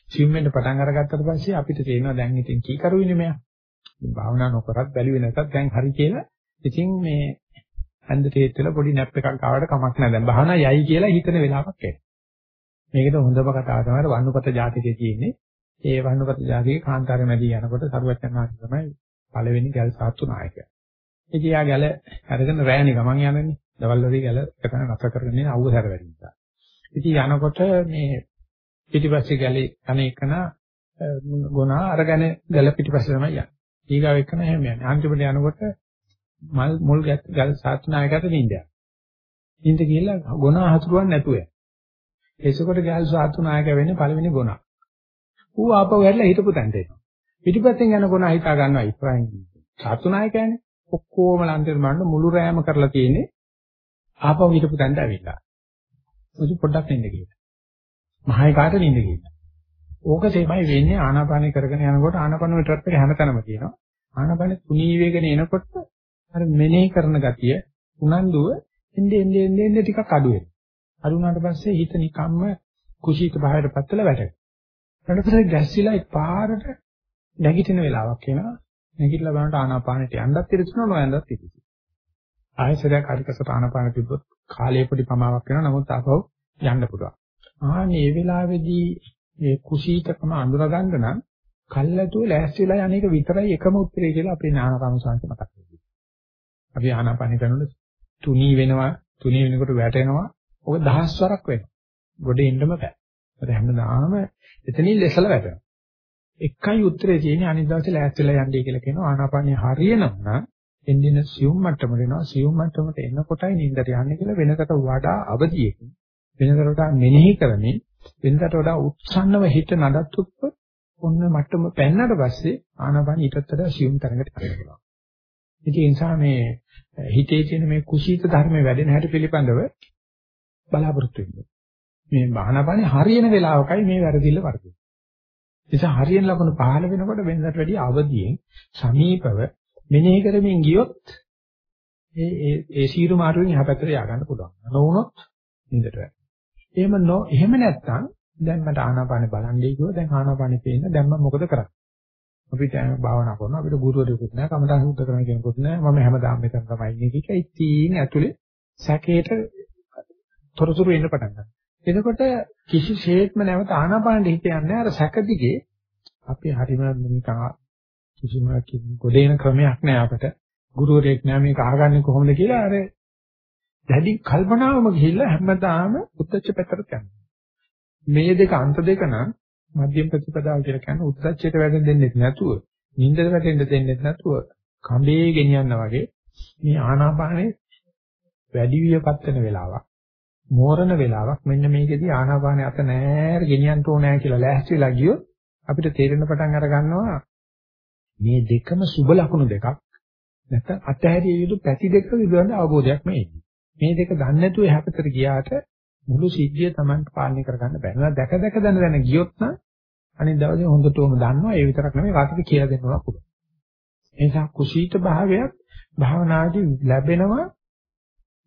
සියුම් වෙන්න පටන් අරගත්තට පස්සේ අපිට තේරෙනවා දැන් ඉතින් කී කරුවිනේ මෙයා. භාවනා නොකරත් බැලුවේ නැතත් දැන් හරි කියලා. ඉතින් මේ හන්ද තේත් වෙලා පොඩි නැප් එකක් ආවට කමක් නැහැ. දැන් භාවනා යයි කියලා හිතන වෙලාවක් එනවා. මේකට හොඳම කතාව තමයි වන්නුපත ජාතිකයේ තියෙන්නේ. ඒ වන්නුපත ජාතිකේ කාන්තාරේ මැදි යනකොට සරුවචනාංශ තමයි පළවෙනි ගැල් සාත්තු නායකයා. ඉතින් යා ගැල අරගෙන රෑණි ගමන් යනනේ. දවල් වලදී ගැල එකතන නැත කරගෙන ඉන්න අවුව හැර වැඩි නිසා. ඉතින් යනකොට මේ පිටිපස්සේ ගැලේ යන එකන ගොනා අරගෙන ගැල පිටිපස්සේ තමයි යන්නේ. ඊගාව එකන එහෙම යන්නේ. අන්තිමට යනකොට මල් මුල් ගැල් සාත්තු නායකයාට නිින්දයක්. නිින්ද ගිහලා ගොනා හසුරුවන්නේ නැතුව යනවා. එසකොට ගැල් සාතු නායක වෙන්නේ පළවෙනි ගුණ. ඌ ආපහු හැරිලා හිටපු තැනට එනවා. පිටිපස්සෙන් යන ගුණ හිතා ගන්නවා ඉස්සරහින්. සාතු නායකයනේ. ඔක්කොම ලන්තර මන්න මුළු රෑම කරලා තියෙන්නේ ආපහු හිටපු තැනට ඇවිල්ලා. මොකද පොඩ්ඩක් නින්ද කියලා. මහයි කාට නින්ද කියලා. ඕක තමයි වෙන්නේ ආනාපානය කරගෙන යනකොට ආනාපාන ට්‍රැප් එක හැමතැනම තියෙනවා. ආනාපාන තුනී වේගන එනකොට අර මෙනෙහි කරන ගතිය උනන්දුව එන්නේ එන්නේ එන්නේ ටිකක් අඩු වෙනවා. අරුණාට පස්සේ හිත නිකම්ම කුසීත භාවයට පත්වලා වැටෙනවා. ඊට පස්සේ ගැස්සිලා එකපාරට නැගිටින වෙලාවක් එනවා. නැගිටලා බලනට ආනාපානෙට යන්නත් ඉරිසනවා නොයන්නත් ඉරිසනවා. ආයසරයක් හරිකසට ආනාපාන තිබ්බොත් කාලයේ පොඩි පමාවක් වෙනවා. නමුත් ආපහු යන්න පුළුවන්. ආන්නේ මේ වෙලාවේදී මේ කුසීතකම අඳුර ගන්න නම් කල්ලාතුව ලෑස්ති වෙලා යන්නේක විතරයි එකම උත්තරේ කියලා අපේ ඥානකාම සංස්කෘතිය මතක් වෙනවා. අපි ආනාපාන කරනකොට තුනී වෙනවා, තුනී වෙනකොට වැටෙනවා. ඔක දහස් වරක් වෙනවා. ගොඩ එන්නම බෑ. ඒත් හැමදාම එතනින් ලෙසල වැටෙනවා. එකයි උත්තරේ තියෙන්නේ අනිත් දවසේ ලෑස්තිලා යන්නේ කියලා කියනවා ආනාපානිය හරියනම් නම් එන්දින සියුම් මට්ටමට එනවා සියුම් මට්ටමට එනකොටයි නින්දට යන්නේ කියලා වෙනකට වඩා අවදියකින් වෙනකට වඩා මෙනෙහි කරමින් වෙනකට වඩා උත්සන්නව හිත නඩත්තුත් ඔන්න මට්ටම පැන්නට පස්සේ ආනාපානිය ඊටත් වඩා සියුම් තරඟට කරනවා. ඉතින් ඒ නිසා මේ හිතේ තියෙන මේ කුසීත ධර්මයේ වැඩෙන හැටි පිළිබඳව බලාපොරොත්තු වෙන්න. මේ ආනාපානිය හරියන වෙලාවකයි මේ වැරදිල්ල වර්ධින්නේ. නිසා හරියන ලකුණු පහළ වෙනකොට වෙනදට වැඩිය අවදියෙන් සමීපව මෙනෙහි කරමින් ගියොත් ඒ ඒ ඒ සීරු මාරුවෙන් එහා පැත්තට ය아가න්න පුළුවන්. නොවුනොත් නින්දට වැටෙනවා. එහෙම නො එහෙම නැත්නම් දැන් මට ආනාපානෙ බලන්නේ කිව්වා දැන් ආනාපානෙ පේන්න දැන් මම මොකද කරන්නේ? අපිට භාවනා කරනවා අපිට ගුරුවරයෙකුත් නැහැ කමඨාන් සුද්ධ කරන කෙනෙකුත් නැහැ මම හැමදාම මෙතන තමයි ඉන්නේ කියලා ඉතින් ඇතුලේ සැකේට තොරතුරු එන්න පටන් ගන්නවා. එතකොට කිසිසේත්ම නැවත ආනාපානෙ හිත යන්නේ අර සැක දිගේ අපි හරිම නිකන් කිසිම ගොඩේන ක්‍රමයක් නෑ අපට ගුරුවරයෙක් නෑ මේක අහගන්නේ කොහොමද කියලා අර දැඩි කල්පනාවම ගිහිල්ලා හැමදාම උද්දච්ච පැත්තට යනවා. මේ දෙක අන්ත දෙක නම් මධ්‍යම ප්‍රතිපදාව කියලා කියන්නේ උද්දච්චයට වැටෙන්න දෙන්නේ නැතුව, නිින්දට වැටෙන්න දෙන්නේ නැතුව කඹේ ගෙනියනවා වගේ මේ ආනාපානේ වැඩි වියපත් වෙන වෙලාවක්. මෝරණ වෙලාවක් මෙන්න මේකෙදී ආනාපානේ අත නෑර ගෙනියන්න ඕනෑ කියලා ලෑස්ති වෙලා ගියොත් අපිට තේරෙන පටන් අර ගන්නවා මේ දෙකම සුබ ලක්ෂණ දෙකක් නැත්නම් අත්හැරිය යුතු පැති දෙක විදිහට අවබෝධයක් මේ මේ දෙක දන්නේ නැතුව එහා පැත්තට ගියාට මුළු සිද්ධිය Taman පාලනය කරගන්න බැහැ. දැක දැක දැන දැන ගියොත් නම් අනිත් දවසේ හොඳටම දන්නවා ඒ විතරක් නෙමෙයි කාටද කියලා දෙන්නවා පුළුවන්. ඒ නිසා කුසීත භාවයක් භාවනාදී ලැබෙනවා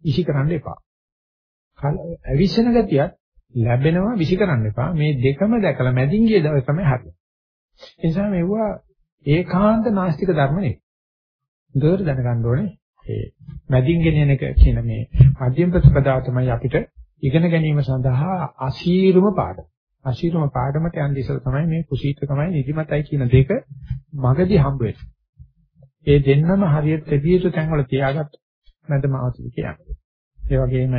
ඉසි කරන්න එපා. අවිෂණ ගතියක් ලැබෙනවා විසි කරන්න එපා. මේ දෙකම දැකලා මැදින් ගිය දවස් තමයි හරිය. ඒ නිසා මෙවුවා ඒකාන්ත නාස්තික ධර්ම නෙවෙයි. හොඳට දැනගන්න ඕනේ ඒ මැදින් ගෙනියන එක කියන මේ මධ්‍යම ප්‍රතිපදාව තමයි අපිට ඉගෙන ගැනීම සඳහා අසීරුම පාඩම. අසීරුම පාඩමට යන්න ඉස්සෙල් තමයි මේ කුසීතකමයි නිදිමතයි කියන දෙක මගදී හම්බ වෙන්නේ. ඒ දෙන්නම හරියට දෙවියතු තැන්වල තියාගත්ත මැදම අවශ්‍ය කියන්නේ. ඒ වගේම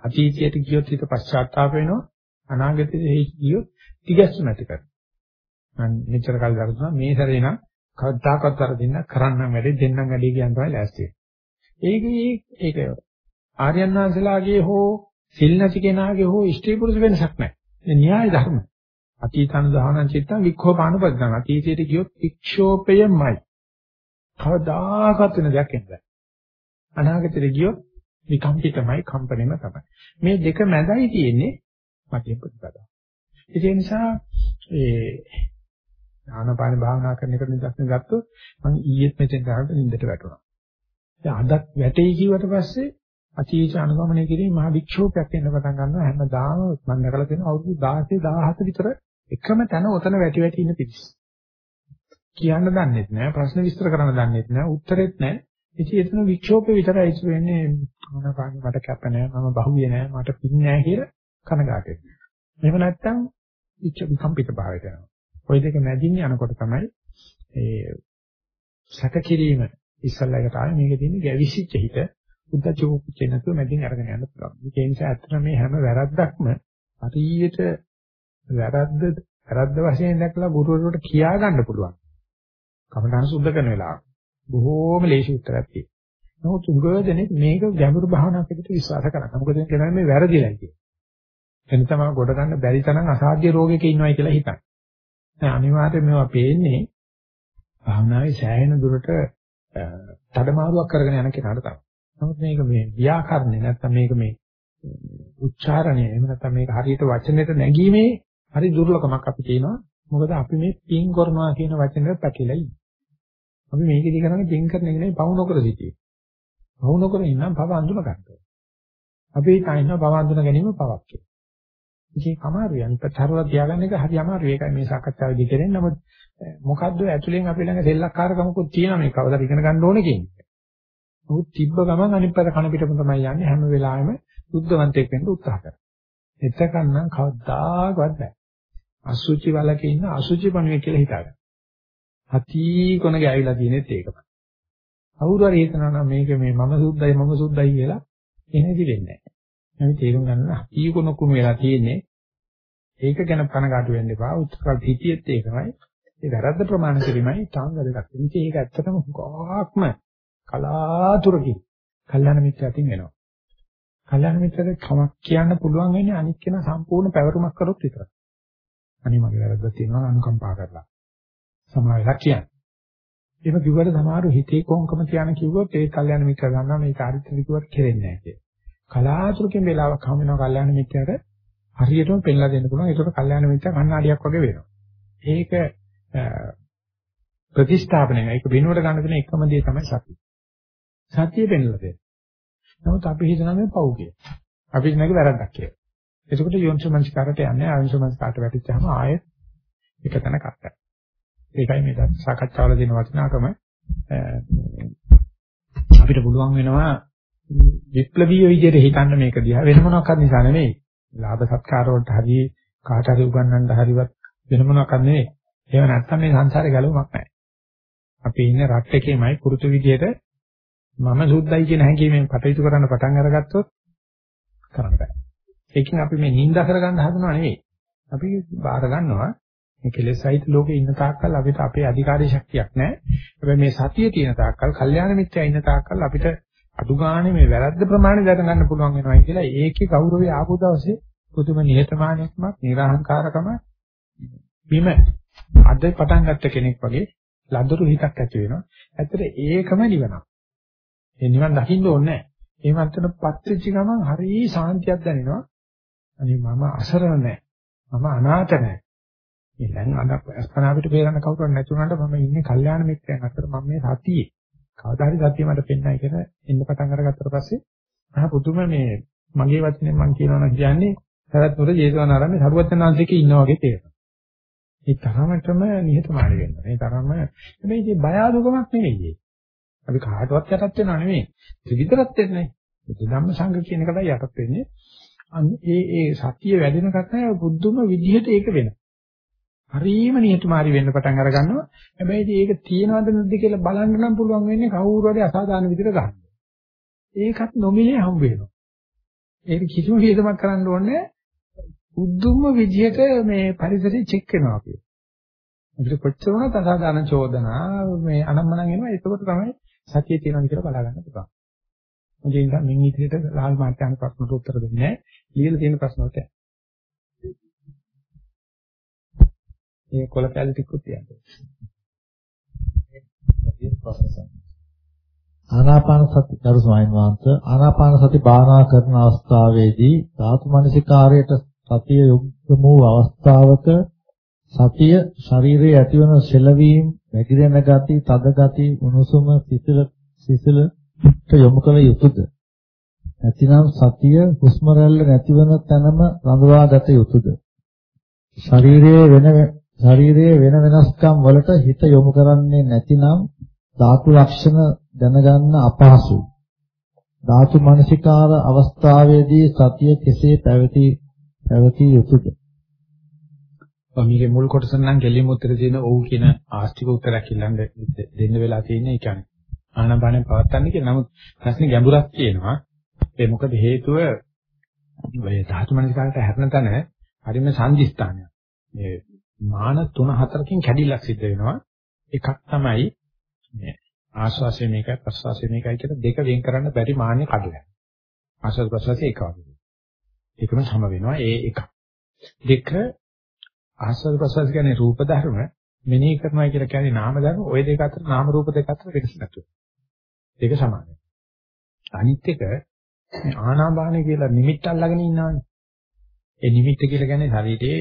අතීතයට ගියොත් හිත පශ්චාත්තාප වෙනවා. අනාගතයේ ගියොත් තිගැස්සු නැති කරනවා. මම මෙච්චර කල් දරුණා මේ සැරේ නම් කවදාකවත් වරදින්න කරන්නම් වැඩි දෙන්නම් වැඩි කියන තමයි ලෑස්ති ඒකේ ඒක ආර්යයන් වහන්සේලාගේ හෝ සිල් නැති කෙනාගේ හෝ ස්ත්‍රී පුරුෂ වෙනසක් නැහැ. මේ න්‍යාය ධර්ම. අතීතන දහනං චිත්තං වික්ඛෝපානුපදින අතීතයට ගියොත් වික්ෂෝපයමයි. කවදාකවත් වෙන දෙයක් නැහැ. අනාගතයට ගියොත් විකම්පිතමයි කම්පණයම තමයි. මේ දෙක මැදයි තියෙන්නේ මධ්‍යම ප්‍රතිපදාව. ඒ නිසා ඒ ආනාපාන භාවනා කරන එක නිදර්ශන ගත්තොත් මම ඊයේත් මෙතෙන් ගහකට නින්දට වැටුණා. දැන් අදත් වැටෙයි කිව්වට පස්සේ අතීත අනුගමනය කිරීම මහ වික්ෂෝපයක් වෙන්න පටන් ගන්නවා හැමදාම මම දැකලා තියෙන අවුරුදු 16 17 විතර එකම තැන ඔතන වැටි වැටි ඉන්න පිටිස්. කියන්න දන්නෙත් නෑ ප්‍රශ්න විස්තර කරන්න දන්නෙත් නෑ උත්තරෙත් නෑ ඉතින් එතන වික්ෂෝපේ විතරයි ඉතුරු වෙන්නේ මොනවාගේ මට කැප නැහැ මම බහුවේ නැහැ මට පින් නැහැ කියලා කනගාටු වෙනවා. එහෙම නැත්නම් විකම්පිත භාවයට යනවා. ওই දෙක මැදින් යනකොට තමයි ඒ සැක කිරීම ඉස්සල්ලා එකට ආවේ මේකේ තියෙන ගැවිසිච්ච හිත උද්දච්ච නැතුව මැදින් අරගෙන යන්න පුළුවන්. ඒ නිසා ඇත්තට මේ හැම වැරද්දක්ම හරියට වැරද්ද වැරද්ද වශයෙන් දැක්ලා ගුරුවරයාට කියා ගන්න පුළුවන්. කමඨාන සුද්ධ කරන වෙලාව. බොහෝම ලේසි උත්තරයක් තියෙනවා. නමුත් උගදෙනෙක් මේක ගැඹුරු භාවනාවක් විදිහට විශ්වාස කරනවා. මොකද කියන්නේ මේ වැරදිලා කියන්නේ. එතන තමයි ගොඩ ගන්න බැරි තරම් අසාධ්‍ය රෝගයක ඉන්නවයි කියලා හිතන්නේ. දැන් අනිවාර්යයෙන් මේවා පේන්නේ භාවනාවේ සෑහෙන දුරට තඩමාරුවක් කරගෙන යන කෙනාට තමයි. නමුත් මේක මේ ව්‍යාකරණය නැත්නම් මේක මේ උච්චාරණය එහෙම නැත්නම් මේක හරියට වචනෙට නැගීමේ හරි දුර්ලභමක් අපි කියනවා. මොකද අපි මේ පින් කරනවා කියන වචනෙට පැකිලා ඉන්නේ. අපි මේකදී කරන්නේ දෙන් කරන එක නෙවෙයි පවු නොකර සිටීම. පවු නොකර ඉන්නම් පව අඳුන ගන්නවා. අපි හිතනවා පව අඳුන ගැනීම පවක් කියලා. ඒක අමාරුයි. අනිත් පැත්ත හරවලා තියාගන්න එක හරි අමාරුයි. ඒකයි මේ සාකච්ඡාවේදී කරන්නේ. නමුත් eh, මොකද්ද ඇතුලෙන් අපි ළඟ දෙල්ලක්කාරකමකුත් තියෙනවා මේක කවදාද ඉගෙන ගන්න ඕනේ කියන්නේ. මොකද තිබ්බ ගමන් අනිත් පැත්ත කන පිටම තමයි යන්නේ හැම වෙලාවෙම බුද්ධවන්තයෙක් වෙන්න උත්සාහ කරනවා. එතකන් නම් කවදාකවත් බෑ. අසුචි වලක ඉන්න අසුචි පණුවේ කියලා හිතාගන්න. හති කොන ගෑවිලා තියෙනෙත් ඒකමයි. කවුරු හරි හිතනවා නම් මේක මේ මම සුද්ධයි මම සුද්ධයි කියලා එහෙමදි වෙන්නේ නැහැ. අපි තේරුම් ගන්න හති කොන කුම වෙලා තියෙන්නේ. ඒක ගැන කනගාටු වෙන්න එපා. උත්තරල් හිතියෙත් ඒකමයි. ඒ වැරද්ද ප්‍රමාණ කිරීමයි තාම වැදගත්. ඉතින් ඒක ඇත්තටම ගොඩාක්ම කලාතුරකින් කල්යාණ මිත්‍යාටින් එනවා. කල්යාණ මිත්‍රට කමක් කියන්න පුළුවන් වෙන්නේ අනිත් කෙනා සම්පූර්ණ පැවරුමක් කරොත් විතරයි. අනේ මගේ වැරද්දක් තියෙනවා අනුකම්පා කරලා. සමාව වෙලා කියන්නේ. ඒක කිව්වට සමහරව හිතේ කොහොමකම කියන කිව්වොත් ඒ කල්යාණ මිත්‍ර ගන්නවා මේ කාර්යත්‍ර කිව්වට කෙරෙන්නේ නැහැ කියලා. කලාතුරකින් වෙලාවක් හම් වෙනවා කල්යාණ මිත්‍යාට හරියටම පෙන්ලා දෙන්න පුළුවන්. ඒකට කල්යාණ මිත්‍යා කණ්ණාඩියක් වගේ වෙනවා. ඒක ප්‍රතිස්ථාපනය ඒක වෙනුවට ගන්න දෙන එකම දේ තමයි සතිය. සතිය පෙන්ලා දෙන්න. නමුත් අපි හිතනවා මේ පව් කියලා. අපි හිතනක වැරද්දක් කියලා. එතකොට යොන්සමංස්කාරට යන්නේ ආයොන්සමංස්කාරට වැටිච්චාම ආයෙත් එක තැන කට්ටයි. ඒකයි මේ දැන් සාකච්ඡාවල දෙන වටිනාකම අපිට පුළුවන් වෙනවා විප්ලවීය විදිහට හිතන්න මේක දිහා වෙන මොනවාක්වත් නිසා නෙමෙයි. ලාභ සත්කාර වලට හරි කාට හරි උගන්වන්න හරිවත් වෙන මොනවාක්වත් නෙමෙයි. ඒව නැත්තම් මේ සංසාරේ ගැලවමක් නැහැ. අපි ඉන්නේ රට් එකේමයි පුරුදු විදිහට මම සුද්ධයි කියන හැඟීමෙන් කටයුතු කරන්න පටන් අරගත්තොත් කරන්න බෑ. ඒකෙන් අපි මේ නිඳා කරගන්න හදනව නෙවෙයි. අපි බාර ගන්නවා මේ කෙලෙස් සහිත ලෝකේ ඉන්න තාක්කල් අපිට අපේ අධිකාරී ශක්තියක් නැහැ. හැබැයි මේ සතිය තියෙන තාක්කල්, කල්යාණ මිත්‍යා ඉන්න තාක්කල් අපිට අඩු ගානේ මේ වැරද්ද ප්‍රමාණය දැනගන්න පුළුවන් වෙනවා කියලා ඒකේ ගෞරවය ආපු දවසේ පුදුම නිහතමානීකමක්, නිර්හංකාරකම බිම අද පටන් ගත්ත කෙනෙක් වගේ ලදරු හිතක් ඇති වෙනවා. ඇත්තට ඒකම නිවනක්. ඒ නිවන් දකින්න ඕනේ නැහැ. ඒ මන්තන පත්‍රිච්ච ගමන් හරි සාන්තියක් දැනෙනවා. අනේ මම අසරණ නැහැ. මම අනාථ නැහැ. මේ දැන් අද අස්පනාවිට බේරන්න කවුරුත් නැතුණාට මම ඉන්නේ කල්යාණ මිත්‍රයන් අතර මම මේ සතියේ. කවදා හරි සතිය මට පෙන්නයි කියලා එන්න පටන් අරගත්තට පස්සේ අහ පුදුම මේ මගේ වචනේ මම කියනවා නම් කියන්නේ සරත් නුර ජේසවනාරාමේ සරුවචනාංශිකේ ඉන්නා වගේ තේරෙනවා. ඒ තරමටම නිහතමානී වෙනවා. මේ තරම මේ ඉතින් බය අඩුකමක් නෙවෙයි. අපි කාටවත් යටත් වෙනව නෙවෙයි. ත්‍රිවිධරත් වෙන්නේ. බුදු ධම්ම සංඝ කියන එකටයි යටත් වෙන්නේ. ඒ ඒ සතිය වැඩෙන කතාව බුද්ධම විදිහට ඒක වෙනවා. හරිම නිහතමාරී වෙන්න පටන් අර ගන්නවා. හැබැයි ඒක තියනවද නැද්ද කියලා බලන්න නම් පුළුවන් වෙන්නේ කවුරු හරි අසාධාරණ විදිහට ගන්න. ඒකත් නොමිලේ හම්බ වෙනවා. ඒක කිසිම වියදමක් කරන්න ඕනේ උද්දුම විදිහට මේ පරිසරය චෙක් කරනවා අපි. අපිට කොච්චර වුණත් අසාධාරණ චෝදනා මේ අනම්මනම් එනවා ඒකකොට තමයි සතිය තියෙනවා කියලා බලා ගන්න පුළුවන්. ඒ නිසා මින් ඉදිරියට රාල් මාත්‍යාන ප්‍රශ්නට උත්තර දෙන්නේ නැහැ. ලියලා තියෙන ප්‍රශ්න වලට. මේ කොල කැලි ටිකකුත් තියන්න. ආනාපාන සති දරු ස්වාමීන් වහන්සේ ආනාපාන සති භාවනා කරන අවස්ථාවේදී ධාතු මනසිකාරයට සතිය යොමු වූ අවස්ථාවක සතිය ශරීරයේ ඇතිවන සෙලවීම, වැగిරෙන ගති, තද ගති, උණුසුම, සිසිල සිසිලට යොමු කළ යුතුයද? නැතිනම් සතිය හුස්ම රැල්ල නැතිවන තැනම රඳවාගත යුතුයද? ශරීරයේ වෙන ශරීරයේ වෙන වෙනස්කම් වලට හිත යොමු කරන්නේ නැතිනම් ධාතු ලක්ෂණ දැනගන්න අපහසුයි. ධාතු මනසිකාර අවස්ථාවේදී සතිය කෙසේ පැවති පැවතිය යුතුද? මේකේ මුල් කොටස නම් ගැලීම උත්තර දෙන ඔව් කියන ආස්තික උත්තරයක් ඉල්ලන්න දෙන්න වෙලා තියෙන්නේ. ඒ කියන්නේ ආනපානෙන් පවත්තන්න කියන නමුත් ප්‍රශ්නේ ගැඹුරක් තියෙනවා. ඒ මොකද හේතුව? මේ ධාතු මනසිකාරට හැරෙන තැන හරිම සංදිස්ථානයක්. මේ මාන 3-4කින් කැඩිලක් සිද්ධ වෙනවා එකක් තමයි මේ ආශ්වාසය මේකයි ප්‍රශ්වාසය මේකයි කියලා දෙක වෙන් කරන්න බැරි මාන්නේ කඩලා ආශ්වාස ප්‍රශ්වාසය එක වගේ ඒකම සම වෙනවා ඒ එක. දෙක ආස්වාද ප්‍රසවාස කියන්නේ රූප ධර්ම මෙනෙහි කරනවා කියලා කියන්නේ නාම ධර්ම. ওই දෙක අතර නාම රූප දෙක අතර වෙනස නැතුව. දෙක සමානයි. අනිත් එක ආනාපානය කියලා නිමිත්ත අල්ලගෙන ඉන්නවනේ. ඒ නිමිත්ත කියලා කියන්නේ ශරීරයේ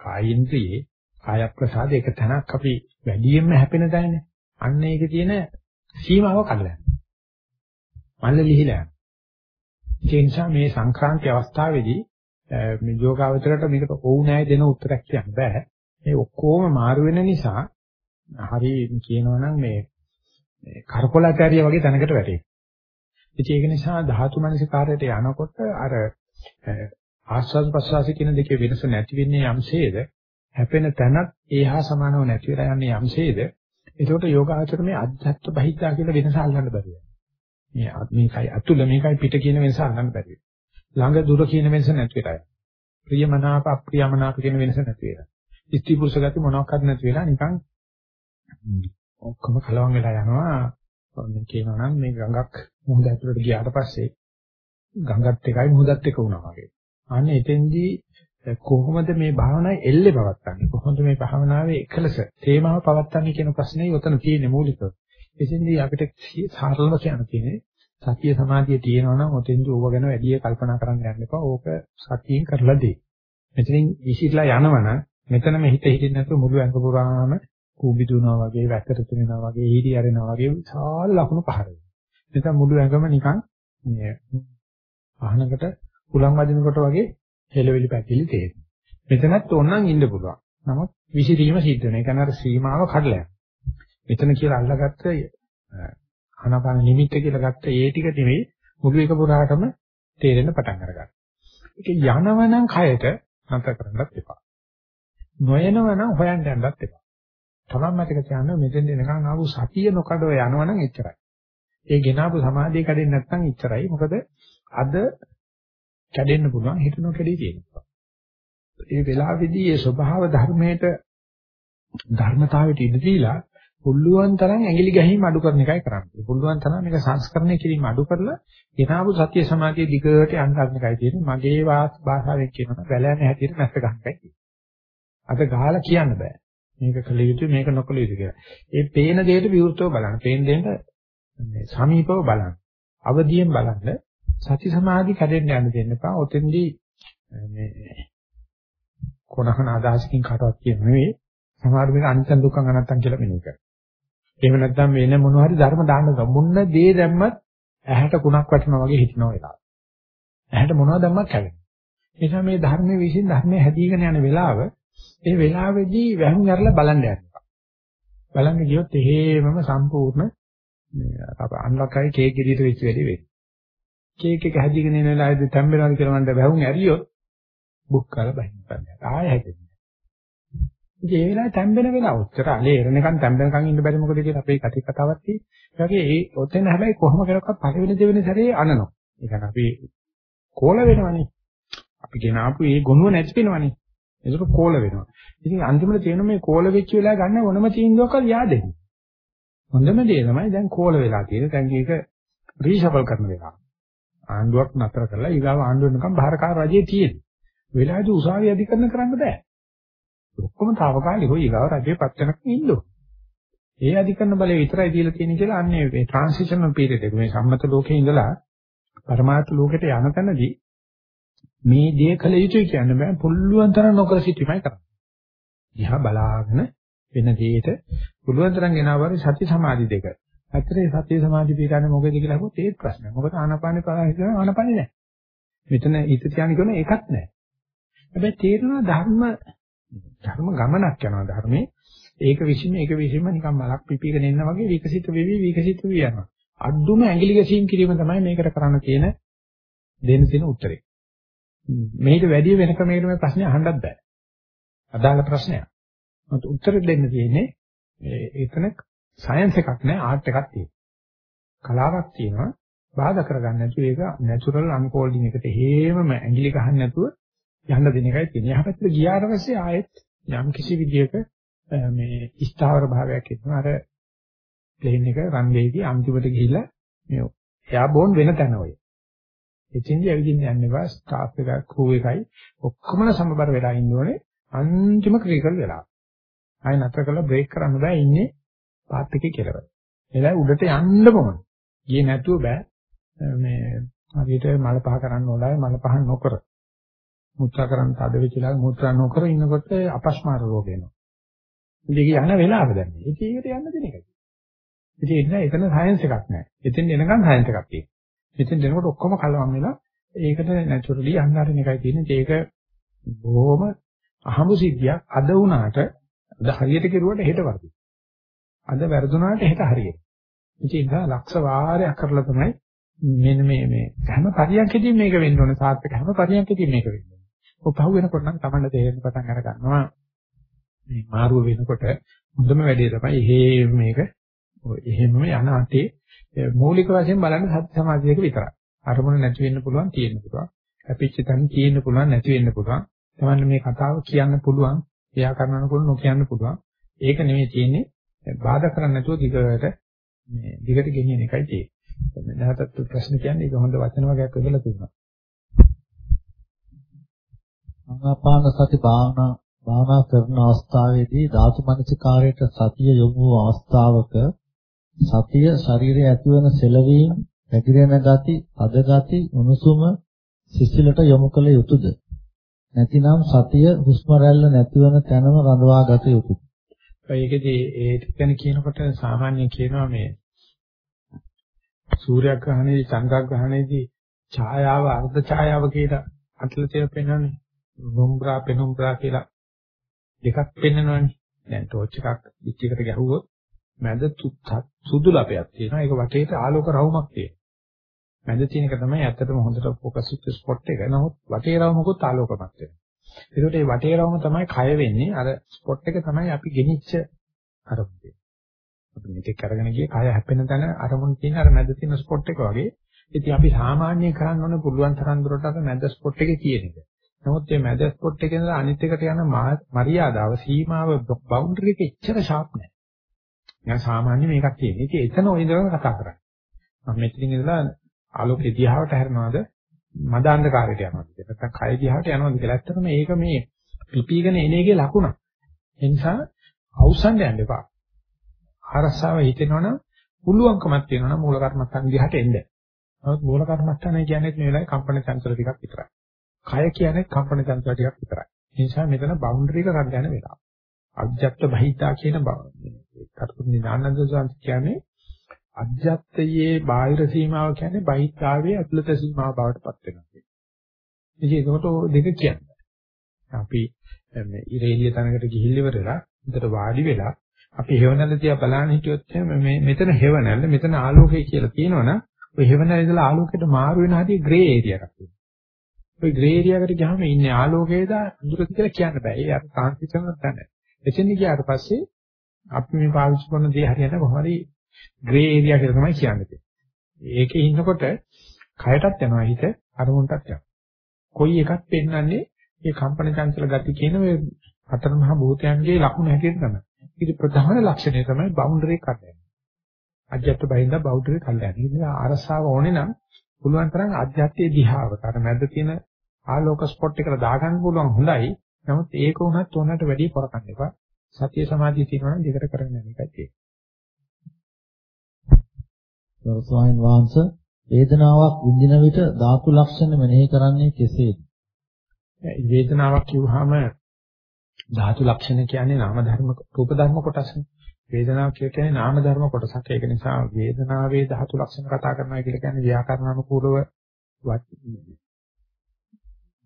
කායින්ද්‍රියේ කාය ප්‍රසාද එක තැනක් අපි වැඩියෙන්ම හැපෙන තැනනේ. අන්න ඒකේ තියෙන සීමාව කඩලා යනවා. මල්ල ලිහිලා යනවා. ඒ නිසා මේ සංක්‍රාන්ති අවස්ථාවේදී මේ යෝගාවචරයට මේකට ඔව් නෑ දෙන උත්තරයක් කියන්න බෑ. මේ ඔක්කොම මාරු වෙන නිසා හරි කියනවනම් මේ මේ කරකොලතරිය වගේ තැනකට වැටේ. ඉතින් ඒක නිසා ධාතු මනසිකාරයට යනකොට අර ආස්වාද ප්‍රසවාස කියන දෙකේ වෙනස නැති වෙන්නේ යම්සේද හැපෙන තැනත් ඒහා සමානව නැති වෙලා යන්නේ යම්සේද එතකොට යෝගාචර මේ අධ්‍යාත්ම බහිද්දා කියලා වෙනස අල්ලන්න බැහැ. මේ මේකයි අතුල මේකයි පිට කියන වෙනස අල්ලන්න බැහැ. ළඟ දුර කියන වෙනස නැති වෙලා. ප්‍රියමනාප අප්‍රියමනාප කියන වෙනස නැති වෙලා. ඉස්ති පුරුෂ ගති මොනවාක්වත් නැති වෙලා නිකන් ඔක්කොම කලවම් වෙලා යනවා. මම කියනවා නම් මේ ගඟක් මුහුද ඇතුළට ගියාට පස්සේ ගඟත් එකයි මුහුදත් එක වුණා වගේ. අනේ එතෙන්දී කොහොමද මේ භාවනාවේ එල්ලේ පවත්න්නේ කොහොමද මේ භාවනාවේ එකලස තේමාව පවත්න්නේ කියන ප්‍රශ්නේ උතන තියෙන්නේ මූලිකව. එතෙන්දී අපිට සාරලව කියන්න තියෙන්නේ සතිය සමාධිය තියෙනවා නම් ඔතෙන්දී ඕව ගැන වැඩි කල්පනා කරන්න යන්න එපා. ඕක සතියෙන් කරලා දෙයි. මෙතනින් විසිරලා යනවනම් මෙතනම හිත හිටින්න නැතුව මුළු ඇඟ පුරාම කූඹි දුවනවා වගේ වැක්කට තුනනවා වගේ ඊඩි අරනවා වගේ විශාල ලකුණු පහර වෙනවා. එතන මුළු ඇඟම නිකන් මේ වහනකට උලන් වදිනකොට වගේ හෙලවිලි පැතිලි තේරෙනවා. මෙතනත් ඕනනම් ඉන්න පුළුවන්. නමුත් විසිරීම සිද්ධ වෙනවා. ඒ කියන්නේ අර සීමාව කඩලා යනවා. මෙතන කියලා අල්ලගත්ත ආනාපාන නිමිත්ත කියලා ගත්ත ඒ ටික නෙවෙයි මුළු එක පුරාටම තේරෙන්න පටන් අරගන්නවා. ඒක යනවනම් කයට නැතර කරන්නත් එපා. නොයනවනම් හොයන්න යන්නත් එපා. තමන් මතක තියාගන්න මෙතෙන් එනකන් ආපු සතිය නොකඩව යනවනම් එච්චරයි. ඒ ගෙනාවු සමාධිය කැඩෙන්නේ නැත්නම් එච්චරයි. මොකද අද කැඩෙන්න පුළුවන් හිතනෝ කැඩී තියෙනවා. ඒ වෙලාවේදී ඒ ස්වභාව ධර්මයට ධර්මතාවයට ඉඳ දීලා පුළුවන් තරම් ඇඟිලි ගැහිම අඩු කරන එකයි කරන්නේ. පුළුවන් තරම් මේක සංස්කරණය කිරීම අඩු කරලා ගෙනාවු සත්‍ය සමාධිය දිගට යන්න ගන්න එකයි තියෙන්නේ. මගේ භාෂාවෙන් කියනවා වැලෑනේ හැටියට නැස්ස ගන්නයි තියෙන්නේ. අද ගහලා කියන්න බෑ. මේක කළ යුතුයි මේක නොකළ යුතුයි කියලා. ඒ පේන දෙයට විවෘතව බලන්න. පේන දෙයට මේ සමීපව බලන්න. අවදියෙන් බලන්න. සති සමාධි කැඩෙන්න යන්න දෙන්න එපා. ඔතෙන්දී මේ කොනහන අදහසකින් කාටවත් කියන නෙවෙයි. සමහර මේක අනිත්‍ය දුක්ඛ අනත්තම් කියලා මෙනෙහි කරනවා. එහෙම නැත්නම් වෙන මොන හරි ධර්ම දාන්න මොන්න දේ දැම්මත් ඇහැට කුණක් වටනවා වගේ හිතනවා වෙලාව. ඇහැට මොනවද දැම්මත් කැවෙනවා. ඒ නිසා මේ ධර්මයේ විශ්ින් ධර්මයේ හැදීගෙන යන වෙලාව ඒ වෙලාවේදී වැහුම් අරලා බලන්න යනවා. බලන්න ගියොත් එහෙමම සම්පූර්ණ අප අන්ලකයි කේක් ගෙඩියට වෙච්ච වැඩි වෙයි. කේක් එක හැදීගෙන ඉන වෙලාවේදී තැම්බෙනවාද කියලා මන්ට වැහුම් ඇරියොත් බුක් කරලා බහින්න බෑ. ආයෙ හැදෙන්නේ. ඉතින් ඒ වෙලාවේ තැම්බෙන වෙලාව උත්තර අලේ එරණකන් තැම්බෙනකන් ඉන්න බැරි මොකද කියලා අපේ කටි කතාවක් තියෙනවා. ඒ වගේ ඒ ඔතෙන් හැබැයි කොහොම කරකවත් පළවෙනි දෙවෙනි සැරේ අනනවා. ඒ කියන්නේ අපි කෝල වෙනවනේ. අපි ගෙන ආපු ඒ ගොනුව නැති වෙනවනේ. ඒක කෝල වෙනවා. ඉතින් අන්තිමට තියෙන මේ කෝල වෙච්ච වෙලාව ගන්න ඕනම තීන්දුවක්වත් yaadෙන්නේ. හොඳම දේ තමයි දැන් කෝල වෙලා තියෙන්නේ. දැන් ඒක රීෂෆල් කරන වෙලාව. ආණ්ඩුවක් නතර කරලා ඊගාව ආණ්ඩුව වෙනකම් බාහිරකාර රජයේ තියෙන්නේ. වෙලාවදී උසාවිය අධිකරණ කරන්න බෑ. ඔක්කොම తాවකාලිකව ඊගාව රජයේ පත් වෙනකම් ඉන්න ඕන. ඒ අධිකරණ බලය විතරයි දීලා තියෙන්නේ කියලා අන්නේ මේ ට්‍රාන්සිෂනල් පීරියඩ් එක මේ සම්මත ලෝකේ ඉඳලා පරමාර්ථ ලෝකයට යන තැනදී මේ දේ කළ යුතුයි කියන්න බෑ පුළුවන් තරම් නොකර සිටීමයි කරන්නේ. දිහා බලාගෙන වෙන දෙයකට පුළුවන් තරම් ගෙනාවරි සති සමාධි දෙක. ඇත්තටම සති සමාධි පිටානේ මොකද කියලා අහුවොත් ඒත් ප්‍රශ්නයක්. මොකද ආනාපානේ පරාහිත කරන ආනාපානේ නැහැ. මෙතන හිත තියාගෙන කරන එකක් නැහැ. හැබැයි තේරෙනවා ධර්ම ධර්ම ගමනක් යනවා ධර්මයේ. ඒක විසින් ඒක විසින්ම නිකන් මලක් පිපිගෙන ඉන්න වගේ විකසිත වෙවි විකසිත වෙවි යනවා. අඩුම ඇඟිලි ගැසීම් කිරීම තමයි මේකට කරන්න තියෙන දෙන්න තියෙන උත්තරේ. මේකට වැඩි වෙන ක්‍රමයකට මේ ප්‍රශ්නේ අහන්නත් බෑ. අදාළ ප්‍රශ්නයක්. මොකද උත්තර දෙන්න තියෙන්නේ එතන සයන්ස් එකක් නෑ ආර්ට් එකක් තියෙනවා. කලාවක් තියෙනවා. බාධා කරගන්න නැතුව ඒක නැචරල් අන්ෆෝල්ඩින් එකට හේමම ඇඟිලි ගහන්න නැතුව යන්න දෙන එකයි තියෙන්නේ. යහපැත්තට ගියාට පස්සේ ආයෙත් යම් කිසි විදියක මේ ස්ථාවර භාවයක් එනවා. අර ප්ලේන් එක රන්වේදී අන්තිමට ගිහිල්ලා මේ එයා බෝන් වෙන තැන ඔය. එතින්දී ඇවිදින්න යන්න එපා. ස්ටාෆ් එක ක්‍රූ එකයි ඔක්කොම සමබර වෙලා ඉන්න ඕනේ. අන්තිම ක්‍රිටිකල් වෙලා. ආයෙ නැතර කළා බ්‍රේක් කරන්න බෑ ඉන්නේ පාත් එකේ කෙලවර. එලා උඩට යන්න ඕන. ගියේ නැතුව බෑ. මේ හරියට මල පහ කරන්න ඕනයි මල පහ නොකර. මුත්‍රා කරන්න තද වෙච්චලා මුත්‍රා නොකර ඉන්නකොට අපස්මාර රෝග එනවා. ඉතින් යන වෙලාව දැන්. ඉතින් ඒකට යන්න දෙන එකයි. ඉතින් ඒක නෑ එතන සයන්ස් එකක් නෑ. එතෙන් එනකන් සයන්ස් එකක් තියෙනවා. මෙතෙන් දෙනකොට ඔක්කොම කලවම් වෙලා ඒකට නැචරලි අංගාරින එකයි තියෙන්නේ. ඒක බොහොම අහඹු සිද්ධියක්. අද වුණාට අද හරියට කෙරුවට හෙට වර්ධි. අද වැරදුනාට හෙට හරියට. ඉතින් ඒක ලක්ෂ වාරයක් කරලා තමයි මෙන්න මේ මේ හැම පරියන්කෙදීම මේක වෙන්න ඕනේ. සාර්ථක හැම පරියන්කෙදීම මේක වෙන්න ඕනේ. ඔය පහු වෙනකොට නම් Tamanda තේරෙන්න පටන් අර ගන්නවා. මේ මාරුව වෙනකොට හොඳම වැඩේ තමයි එහෙම මේක එහෙමම යන අතේ මූලික වශයෙන් බලන්න සත්‍ය සමාධියක විතරයි. අරමුණ නැති වෙන්න පුළුවන් තියෙන්න පුළුවන්. හැපිච්ච තැන තියෙන්න පුළුවන් නැති වෙන්න පුළුවන්. තමන්න මේ කතාව කියන්න පුළුවන්. එයා කරනන කුල නොකියන්න පුළුවන්. ඒක නෙමෙයි තියෙන්නේ. බාධා කරන්නේ නැතුව දිගට මේ දිගට ගෙනියන එකයි තියෙන්නේ. නැවතත් ප්‍රශ්න කියන්නේ ඒක හොඳ වචන වගේක් යොදලා තියෙනවා. ආනාපාන සති භාවනා භාවනා කරන අවස්ථාවේදී ධාතු මනසිකාරයට සතිය යොමු වූ අවස්ථාවක සතිය ශරීරයේ ඇතිවන සෙලවීම, පැතිරෙන ගති, අද ගති, උණුසුම සිසිලට යොමු කළ යුතුයද? නැතිනම් සතිය හුස්ම රැල්ල නැතිවන තැනම රඳවා ගත යුතුයද? ඒකදී ඒ ටිකන කියනකොට සාමාන්‍ය කියනවා මේ සූර්යග්‍රහණයේදී චන්ද්‍රග්‍රහණයේදී ඡායාව අර්ධ ඡායාව කියලා අතල තියෙන පෙන්වන්නේ නුම්බ්‍රා පෙනුම්බ්‍රා කියලා දෙකක් පෙන්වනවානේ. දැන් ටෝච් එකක් පිට් එකට ගැහුවොත් මැද සුදු ලපයක් තියෙනවා. ඒක වටේට ආලෝක රවුමක් තියෙනවා. මැද තියෙන එක තමයි ඇත්තටම හොඳට ફોකස් වෙච්ච ස්පොට් එක. නමුත් වටේ රවුමකුත් ආලෝකමත් වෙනවා. ඒකට මේ වටේ රවුම තමයි කය වෙන්නේ. අර ස්පොට් එක තමයි අපි ගෙනිච්ච අරමුණ. අපි මේක කරගෙන ගියේ කය හැපෙන තැන අරමුණ තියෙන අර මැද තියෙන ස්පොට් එක වගේ. ඉතින් අපි සාමාන්‍ය කරන්න ඕනේ පුළුවන් තරම් දුරට අර මැද ස්පොට් එකේ තියෙන එක. නමුත් මේ මැද ස්පොට් එකේ ඉඳලා අනිත් එකට යන මරියාදාව සීමාව බවුන්ඩරි එක එච්චර ෂාප් නැහැ. නිකන් සාමාන්‍ය මේකක් තියෙන්නේ. ඉතින් එතන ඔය ඉඳලා කතා කරන්නේ. මම මෙතනින් ඉඳලා ආලෝකයේ දිහාවට හැරෙනවද මද අන්ධකාරයට යනවද කියලා. නැත්නම් කය දිහාට යනවද කියලා. ඇත්තටම මේක මේ පිපිගෙන එන එකේ ලකුණක්. ඒ නිසා අවසන් යන්න එපා. ආරස්සාව හිතෙනවනම් පුළුවන්කමක් තියෙනවනම් මූල කර්මස්ථාන දිහාට එන්න. නමුත් මූල කර්මස්ථානය කියන්නේ මේ වෙලාවේ කම්පන චංචල ටිකක් විතරයි. කය කියන්නේ කම්පන චංචල ටිකක් විතරයි. ඒ නිසා මෙතන බවුන්ඩරි එක ගන්න යන වෙලාව. අජ්ජත් බහිතා කියන බව. කටුකුනි ඥානන්ද සාන්ති කියන්නේ අජ්ජත්යේ බාහිර සීමාව කියන්නේ බහිතාවේ ඇතුළත සීමාව බවට පත් වෙනවා. ඉතින් ඒකට දෙක කියන්නේ. අපි මේ ඉරේලිය තැනකට ගිහිල්ලා ඉවරලා උදේට වාඩි වෙලා අපි හෙවණැල්ල දිහා බලන්න හිටියොත් මේ මෙතන හෙවණැල්ල මෙතන ආලෝකය කියලා කියනවනම් ඔය හෙවණැල්ල ඉඳලා ආලෝකයට මාරු වෙන හැටි ග්‍රේ ඒරියා එකක් තියෙනවා. ඔය ග්‍රේ ඒරියා එකට ගියාම ඉන්නේ ආලෝකයේද අඳුරද කියලා කියන්න බෑ. ඒ අර ට්‍රාන්සිෂන් එක තමයි. එතෙන් ගියාට පස්සේ අපි මේ පාවිච්චි කරන දේ හරියට කොහොමරි ග්‍රේ ඒරියා කියලා තමයි කියන්නේ. ඒකේ ඉන්නකොට කයටත් යනවා හිත අරමුණටත් යනවා. කොයි එකක් පෙන්වන්නේ මේ කම්පන චංචල ගති කියන මේ හතර මහා භූතයන්ගේ ලක්ෂණ හැටියට තමයි. ඉතින් ප්‍රධාන ලක්ෂණය තමයි බවුන්ඩරි කඩන. අජ්ජත් බහින්ද බවුන්ඩරි කඩන. ඉතින් ආරසාව ඕනේ නම් පුළුවන් තරම් අධ්‍යාත්මයේ දිහාවට අර මැද තියෙන ආලෝක ස්පොට් එකට දාගන්න පුළුවන් හොඳයි. නමුත් ඒක උනත් උනට වැඩි කරකන්න එපා. සතිය සමාධිය තියෙනවා නම් දෙකට කරගෙන යන එකයි තියෙන්නේ. ස්වාමීන් වහන්සේ වේදනාවක් විඳින විට ධාතු ලක්ෂණ මෙනෙහි කරන්නේ කෙසේද? වේදනාවක් කිව්වහම ධාතු ලක්ෂණ කියන්නේ නාම ධර්ම රූප ධර්ම කොටසනේ. වේදනාව කියන්නේ නාම ධර්ම කොටසක්. ඒක නිසා වේදනාවේ ධාතු ලක්ෂණ කතා කරනවා කියලා කියන්නේ ව්‍යාකරණ අනුකූලව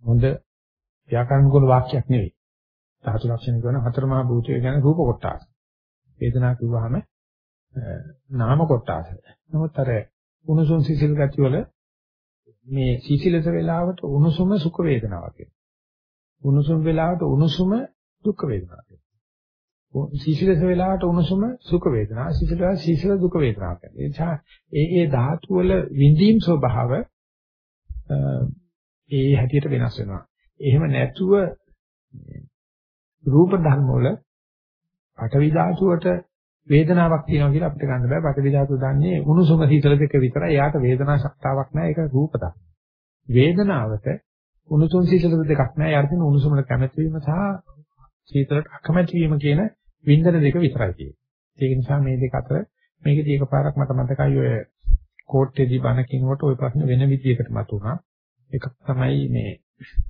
හොඳ ව්‍යාකරණ අනුකූල වාක්‍යයක් නෙවෙයි. ධාතු ලක්ෂණ කියන හතර මහා භූතය කියන රූප කොටස. වේදනාව කිව්වහම නාම කොටස. නමුත් අර උණුසුම් සිසිල් ගති වල මේ සිසිලස වේලාවට උණුසුම සුඛ වේදනාවක් වෙනවා. උණුසුම් වේලාවට උණුසුම දුක් වේදනාවක් වෙනවා. සිසිලස වේලාවට උණුසුම සුඛ වේදනා, සිසිල සිසිල දුක් වේදනාවක් වෙනවා. ඒ නිසා ඒ ඒ ධාතු වල විඳීම් ස්වභාව ඒ හැටියට වෙනස් වෙනවා. එහෙම නැතුව රූප ධර්ම වල පඨවි ධාතුවට වේදනාවක් තියෙනවා කියලා අපිට ගන්න බෑ. පඨවි ධාතුව දන්නේ උණුසුම සීතල දෙක විතරයි. එයාට වේදනා ශක්තාවක් නැහැ. ඒක රූප ධර්ම. වේදනාවට උණුසුම් සීතල දෙකක් නැහැ. යාට තියෙන උණුසුමට කැමැති වීම සහ සීතලට අකමැති වීම කියන වින්දන දෙක විතරයි තියෙන්නේ. ඒක නිසා මේ දෙක අතර මේකදී එකපාරක් මට මතකයි ඔය කෝට්ටේදී බණ කිනකොට ওই ප්‍රශ්න වෙන විදිහකට මතුණා. එකක් තමයි මේ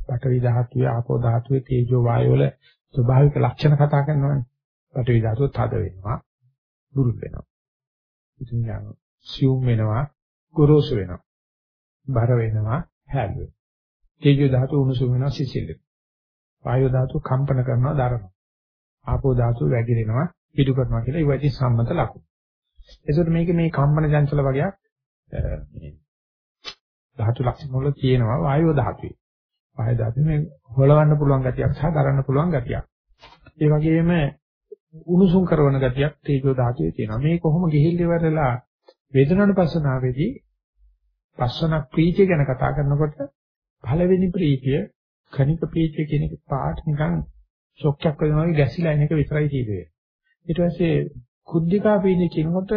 පඨවි ධාතුවේ ආපෝ ධාතුවේ තේජෝ වායෝ වල ස්වභාවික ලක්ෂණ කතා කරනවානේ. පඨවි ධාතුව තද වෙනවා, දුර්වල වෙනවා. ඉතින් යන සියුම් වෙනවා, ගොරෝසු වෙනවා. බර වෙනවා, හැල්ලුවේ. තේජෝ ධාතු උණුසුම වෙනවා සිසිල් වෙනවා. වායෝ ධාතු කම්පන කරනවා දරනවා. ආපෝ ධාතු වැగిරෙනවා පිටු කරනවා කියලා ඒ වගේ සම්මත ලකුණු. ඒසොත් මේක මේ කම්පන චංචල වගේක් මේ ධාතු ලක්ෂණ වල තියෙනවා වායෝ ධාතුවේ. වායෝ ධාතුවේ මේ හොලවන්න පුළුවන් ගතියක් සහ දරන්න පුළුවන් ගතියක්. ඒ වගේම උණුසුම් කරන ගතියක් තේජෝ ධාතුවේ තියෙනවා. මේ කොහොම ගිහිල්ල ඉවරලා වේදනානුපස්සනාවේදී පස්සන ප්‍රීතිය ගැන කතා කරනකොට පළවෙනි ප්‍රීතිය කණික ප්‍රීතිය කියන එක පාට නිකන් ෂොක්යක් වගේ වගේ ගැසිලා එන එක විතරයි තියෙන්නේ. ඊට පස්සේ කුද්ධිකා ප්‍රීතිය කියනකොට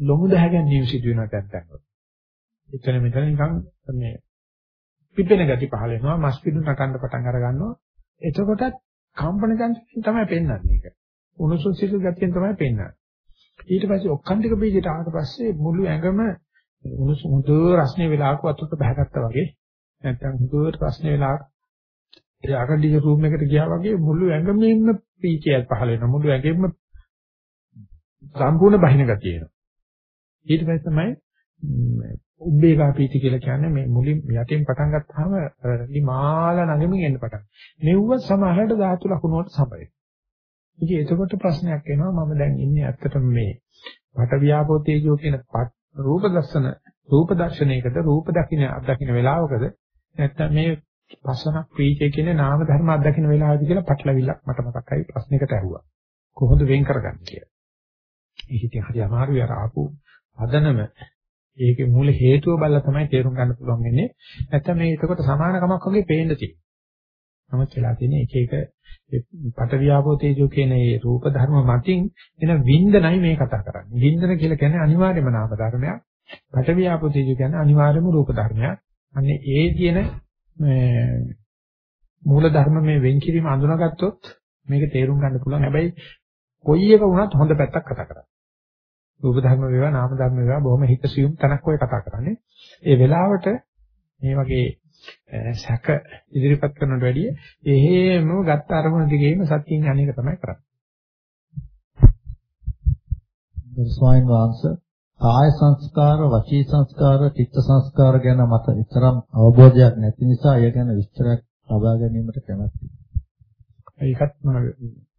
ලොමු දැහැගැන්වීම සිදු වෙනවා දැක්කම. එතන මෙතන නිකන් මේ පිපෙන ගති පහල වෙනවා මස් පිඩු නටන්න පටන් අර ගන්නවා. එතකොටත් කම්පන ජන්ත්‍රයෙන් තමයි පෙන්වන්නේ ඒක. උණුසුම් සිසු ගතියෙන් තමයි පෙන්වන්නේ. ඊට පස්සේ ඔක්කාන්තික බීජයට ආවට පස්සේ මුළු ඇඟම උණුසුම් හොඳ රස්නේ වෙලාවක වතුරට බහගත්තා වගේ නැත්නම් හොඳට රස්නේ වෙලාවක ඒ අකඩිය රූම් එකට ගියා වගේ මුළු ඇඟෙම පීචයක් පහල වෙනවා. මුළු ඇඟෙම සම්පූර්ණ බහින ගතිය එනවා. ඊට පස්සේ තමයි උබ්බේකා පීති කියලා කියන්නේ මේ මුලින් යටින් පටන් ගත්තාම ලිමාල නැගෙමින් එන්න පටන්. මෙව්ව සමහරට ධාතු ලකුණු වලට සමයි. ඉතින් එතකොට ප්‍රශ්නයක් එනවා මම දැන් ඉන්නේ ඇත්තටම මේ වට ව්‍යාපෝ තේජෝ කියන රූප දර්ශන රූප දර්ශනයකද රූප දකින්න අත්දකින්න වෙලාවකද නැත්නම් මේ පස්සන ප්‍රීතිය කියන නාම ධර්ම අත්දකින්න වෙලාවද කියලා පටලවිල්ලක් මට මතකයි ප්‍රශ්නයකට ඇහුවා. කොහොමද වෙන් කරගන්නේ කියලා. ඒක ඉතින් හරි අමාරුයි අර ආපු අදනම ඒකේ මූල හේතුව බලලා තමයි තේරුම් ගන්න පුළුවන් වෙන්නේ. නැත්නම් මේ එතකොට සමානකමක් වගේ පේන්න තියෙනවා. නමුත් වෙලා තියෙන එක එක පටවියාපෝ තේජෝ කියන මේ රූප ධර්ම මතින් එන වින්දනයි මේ කතා කරන්නේ. වින්දන කියලා කියන්නේ අනිවාර්යම නාම ධර්මයක්. පටවියාපෝ තේජෝ කියන්නේ අනිවාර්යම රූප ධර්මයක්. අන්නේ ඒ කියන මූල ධර්ම මේ වෙන් කිරීම අඳුනාගත්තොත් මේක තේරුම් ගන්න පුළුවන්. හැබැයි කොයි එක වුණත් හොඳ පැත්තක් කතා කරන්නේ. රූප ධර්ම වේවා නාම ධර්ම වේවා බොහොම හිතසියුම් තනක් ඔය කතා කරන්නේ. ඒ වෙලාවට මේ වගේ සැක ඉදිරිපත් කරනට වැඩිය එහෙම ගත්ත අරමුණ දිගේම සත්‍යයෙන් අනේක තමයි කරන්නේ. ස්වාමීන් වහන්සේ කාය සංස්කාර, වචී සංස්කාර, චිත්ත සංස්කාර ගැන මට විතරම් අවබෝධයක් නැති නිසා ඒ ගැන විස්තරයක් ලබා ගැනීමට කැමැත්තයි. ඒකත්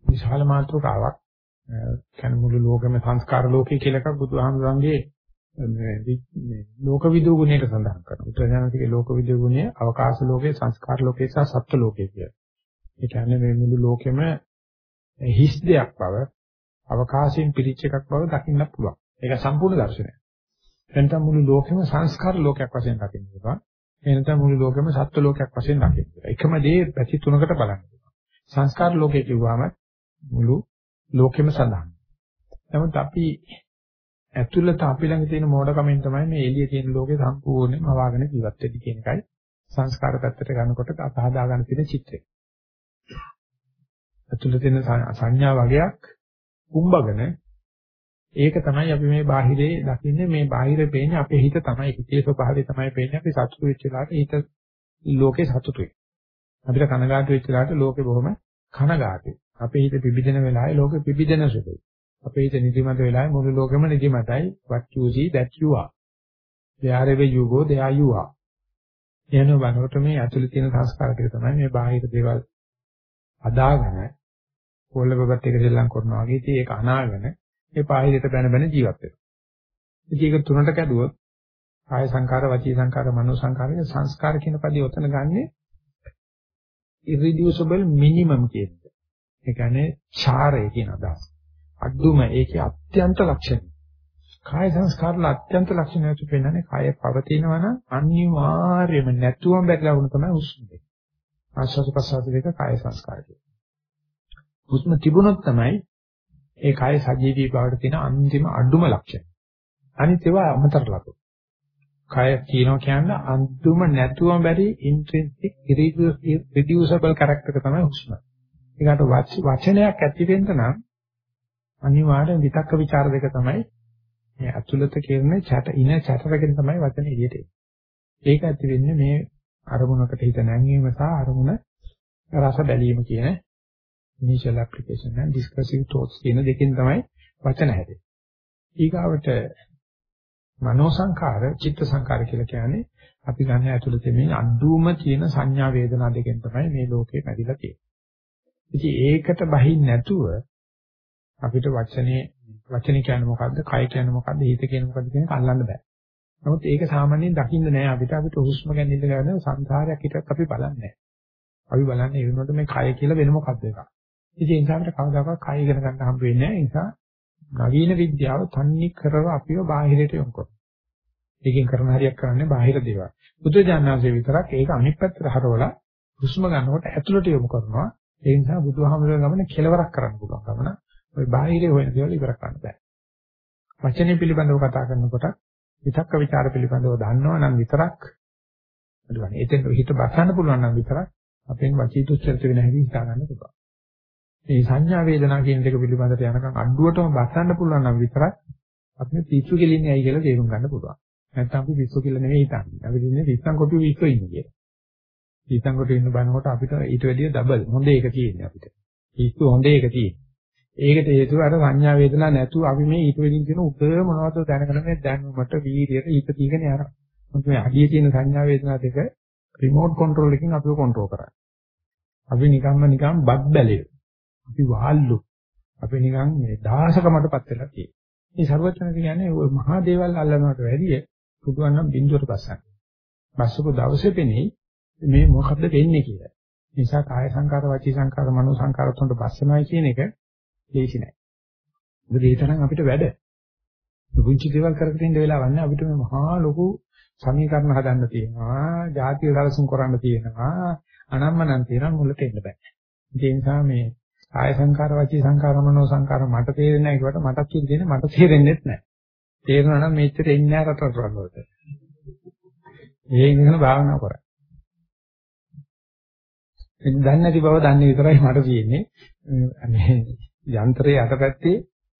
විශාල මාතෘකාවක්. කියන්නේ මුළු ලෝකෙම සංස්කාර ලෝකය කියලා එකක් බුදුහාමුදුරන්ගේ මේ ලෝක විදූ ගුණයට සඳහන් කරනවා. උත්තරඥානතිගේ ලෝක විදූ ගුණය අවකාශ ලෝකයේ සංස්කාර ලෝකයේ සහ සත්ත්ව ලෝකයේ කියලා. ඒ කියන්නේ මේ මුළු ලෝකෙම හිස් දෙයක් බව අවකාශයෙන් පිරිච්ච එකක් බව දකින්න පුළුවන්. ඒක සම්පූර්ණ දර්ශනයක්. එතන මුළු ලෝකෙම සංස්කාර ලෝකයක් වශයෙන් දකින්න පුළුවන්. එනතන මුළු ලෝකෙම සත්ත්ව ලෝකයක් වශයෙන් දකින්න. එකම දේ පැති තුනකට බලන්න. සංස්කාර ලෝකේ කිව්වම මුළු ලෝකෙම සඳහන්. නමුත් අපි ඇතුළත අපි ළඟ තියෙන මෝඩකමෙන් තමයි මේ එළියේ තියෙන ලෝකේ සම්පූර්ණයෙන්ම වවාගෙන ජීවත් වෙන්නේ කියන එකයි සංස්කාර පැත්තට ගන්නකොට අතහදා ගන්න තියෙන චිත්‍රය. ඇතුළත තියෙන සංඥා වගේක් කුඹගෙන ඒක තමයි අපි මේ බාහිරේ දකින්නේ මේ බාහිරේ පේන්නේ අපේ හිත තමයි හිතේ ස්වභාවය තමයි පේන්නේ අපි සතුටු වෙච්ච වෙලාවට හිත ලෝකේ සතුටුයි. අපිට කනගාටු වෙච්ච වෙලාවට ලෝකේ බොහොම කනගාටුයි. අපේ හිත පිබිදෙන වෙලාවේ ලෝකෙ පිබිදෙන සුළුයි. අපේ හිත නිදිමත වෙලාවේ මුළු ලෝකෙම නිදිමතයි. what you see that you are. wherever you go there you are. එන වනකොට මේ ඇතුළේ තියෙන සංස්කාර ටික තමයි මේ බාහිර දේවල් අදාගෙන පොළඹපත් එක දෙල්ලම් කරනවා වගේ ඉතින් ඒක අනාගෙන ඒ බාහිරට බැන බැන ජීවත් වෙනවා. ඉතින් ඒක තුනට කැඩුවොත් කාය සංකාර, වචී සංකාර, මනෝ සංකාර සංස්කාර කියන පදේ උතන ගන්නේ irreducible minimum කියන ඒ කියන්නේ ඡාරය කියන අදහස. අද්දුම ඒකේ අත්‍යන්ත ලක්ෂණ. කාය සංස්කාරල අත්‍යන්ත ලක්ෂණයක් පෙන්නන්නේ කාය පවතිනවා නම් අනිවාර්යයෙන්ම නැතුවම බැරිලා වුණ තමයි හුස්ම දෙක. ආශ්වාස ප්‍රශ්වාස දෙක කාය සංස්කාරය. හුස්ම තිබුණොත් තමයි ඒ කාය සජීවී බවට තියෙන අන්තිම අඩුම ලක්ෂණ. අනිත් ඒවා අමතර ලකුණු. කය කියනවා කියන්නේ අන්තිම නැතුවම බැරි intrinsic irreducible character එක තමයි හුස්ම. ඒකට වචනයක් ඇති වෙන්න නම් අනිවාර්යෙන් විතක්ක ਵਿਚාර දෙක තමයි මේ අතුලත කියන්නේ චට ඉන චටරකින් තමයි වචන එළියට එන්නේ. ඒක ඇති වෙන්නේ මේ අරමුණකට හිත නැංවීම සහ අරමුණ රස බැලීම කියන initial application and discussive thoughts කියන දෙකෙන් තමයි වචන හැදෙන්නේ. ඊගාවට මනෝ සංකාර, චිත්ත සංකාර කියලා කියන්නේ අපි ගන්න ඇතුළත මේ අඩුවම තියෙන සංඥා වේදනා දෙකෙන් තමයි මේ ලෝකේ පැදිලා තියෙන්නේ. ඉතින් ඒකට බහින් නැතුව අපිට වචනේ වචනේ කියන්නේ මොකද්ද? කය කියන්නේ මොකද්ද? හිත කියන්නේ මොකද්ද කියන එක අල්ලන්න බෑ. නමුත් ඒක සාමාන්‍යයෙන් දකින්න නෑ අපිට අපිට හුස්ම ගැනීම ගන්න සංසාරයක් හිටක් අපි බලන්නේ අපි බලන්නේ ඒ වෙනකොට මේ කය කියලා වෙන මොකද්ද එකක්. ඉතින් ඒ නිසා අපිට කවදාකවත් කය ඉගෙන ගන්න හම්බ වෙන්නේ නෑ. ඒ නිසා නවීන විද්‍යාව තන්නේ කරව අපිව බාහිරට යොමු කරනවා. ඒකෙන් කරන හරියක් කරන්නේ බාහිර දේවල්. බුදුජානනාංශයේ විතරක් ඒක අනිත් පැත්තට හරවලා හුස්ම ගන්නකොට ඇතුළට යොමු කරනවා. ඒ නිසා බුදුහාමුදුරුවෝ ගමන කෙලවරක් කරන්න පුළුවන් ගමන. ওই බාහිරේ හොයන දේවල් ඉවර කරන්න බෑ. වචනේ පිළිබඳව කතා කරනකොට විතක්ක ਵਿਚාර පිළිබඳව දන්නවා නම් විතරක් අදුවන. ඒතෙන් හිත බසන්න පුළුවන් නම් විතරක් අපෙන් වචී තුච්චරිත වෙන හැටි හිතා ගන්න පුළුවන්. මේ සංඥා වේදනා කියන දෙක පිළිබඳව යනකම් අඩුවටම බසන්න පුළුවන් නම් විතරක් අපි පිස්සු කෙලින්නේ ඇයි කියලා තේරුම් ගන්න පුළුවන්. නැත්නම් අපි පිස්සු කියලා නෙවෙයි හිතන්නේ. අපි දින්නේ පිස්සන් කොටුවේ ඉස්සෙ ඉන්නේ කියලා. පිස්සන් කොටුවේ ඉන්න බලනකොට අපිට ඊට වැඩිය ඩබල් හොඳ එක තියෙන්නේ අපිට. පිස්සු හොඳ එක තියෙන්නේ. ඒකට හේතුව අර සංඥා වේදනා නැතුව අපි මේ ඊට වෙලින් කියන උප මොනවද දැනගෙන මේ දැනුමට වීර්යයට ඊට තීගෙන යනවා. මොකද මේ අඩිය තියෙන සංඥා වේදනා දෙක රිමෝට් කන්ට්‍රෝල් එකකින් අපිව කන්ට්‍රෝල් කරන්නේ. අපි නිකම්ම නිකම් බත් බැලේ. අපි වහල්ලු. අපි නිකන් මේ දහසකමටපත් වෙලා තියෙනවා. මේ ਸਰවඥ කියන්නේ ওই මහා දේවල් අල්ලනවට වැඩිය පුදුවන් නම් බින්දුවට පස්සක්. බස්සක දවසේ පෙනේ මේ මොකද්ද වෙන්නේ කියලා. නිසා කාය සංකාර, වචී සංකාර, මනෝ සංකාර තුනට පස්සමයි කියන එක ලේසි නෑ. මොකද ඒ තරම් අපිට වැඩ. පුංචි දේවල් කරගෙන ඉන්න වෙලාවක් නෑ අපිට මේ මහා ලොකු සමීකරණ හදන්න තියෙනවා, ජාතිය සැලසුම් කරන්න තියෙනවා, අනම්මනම් තියෙනවා මුලට එන්න බෑ. ඒ නිසා මේ ආය සංකාර වචී සංකාර මනෝ සංකාර මට තේරෙන්නේ නැහැ කියවට මටත් කියන්නේ මට තේරෙන්නේ නැහැ. තේරුණා නම් මෙච්චර එන්නේ නැහැ රට රටවල් වලට. ඒ ඉගෙන භාවනා කරා. දන්නේ නැති බව දන්නේ විතරයි මට තියෙන්නේ. මේ යන්ත්‍රයේ අතපැත්තේ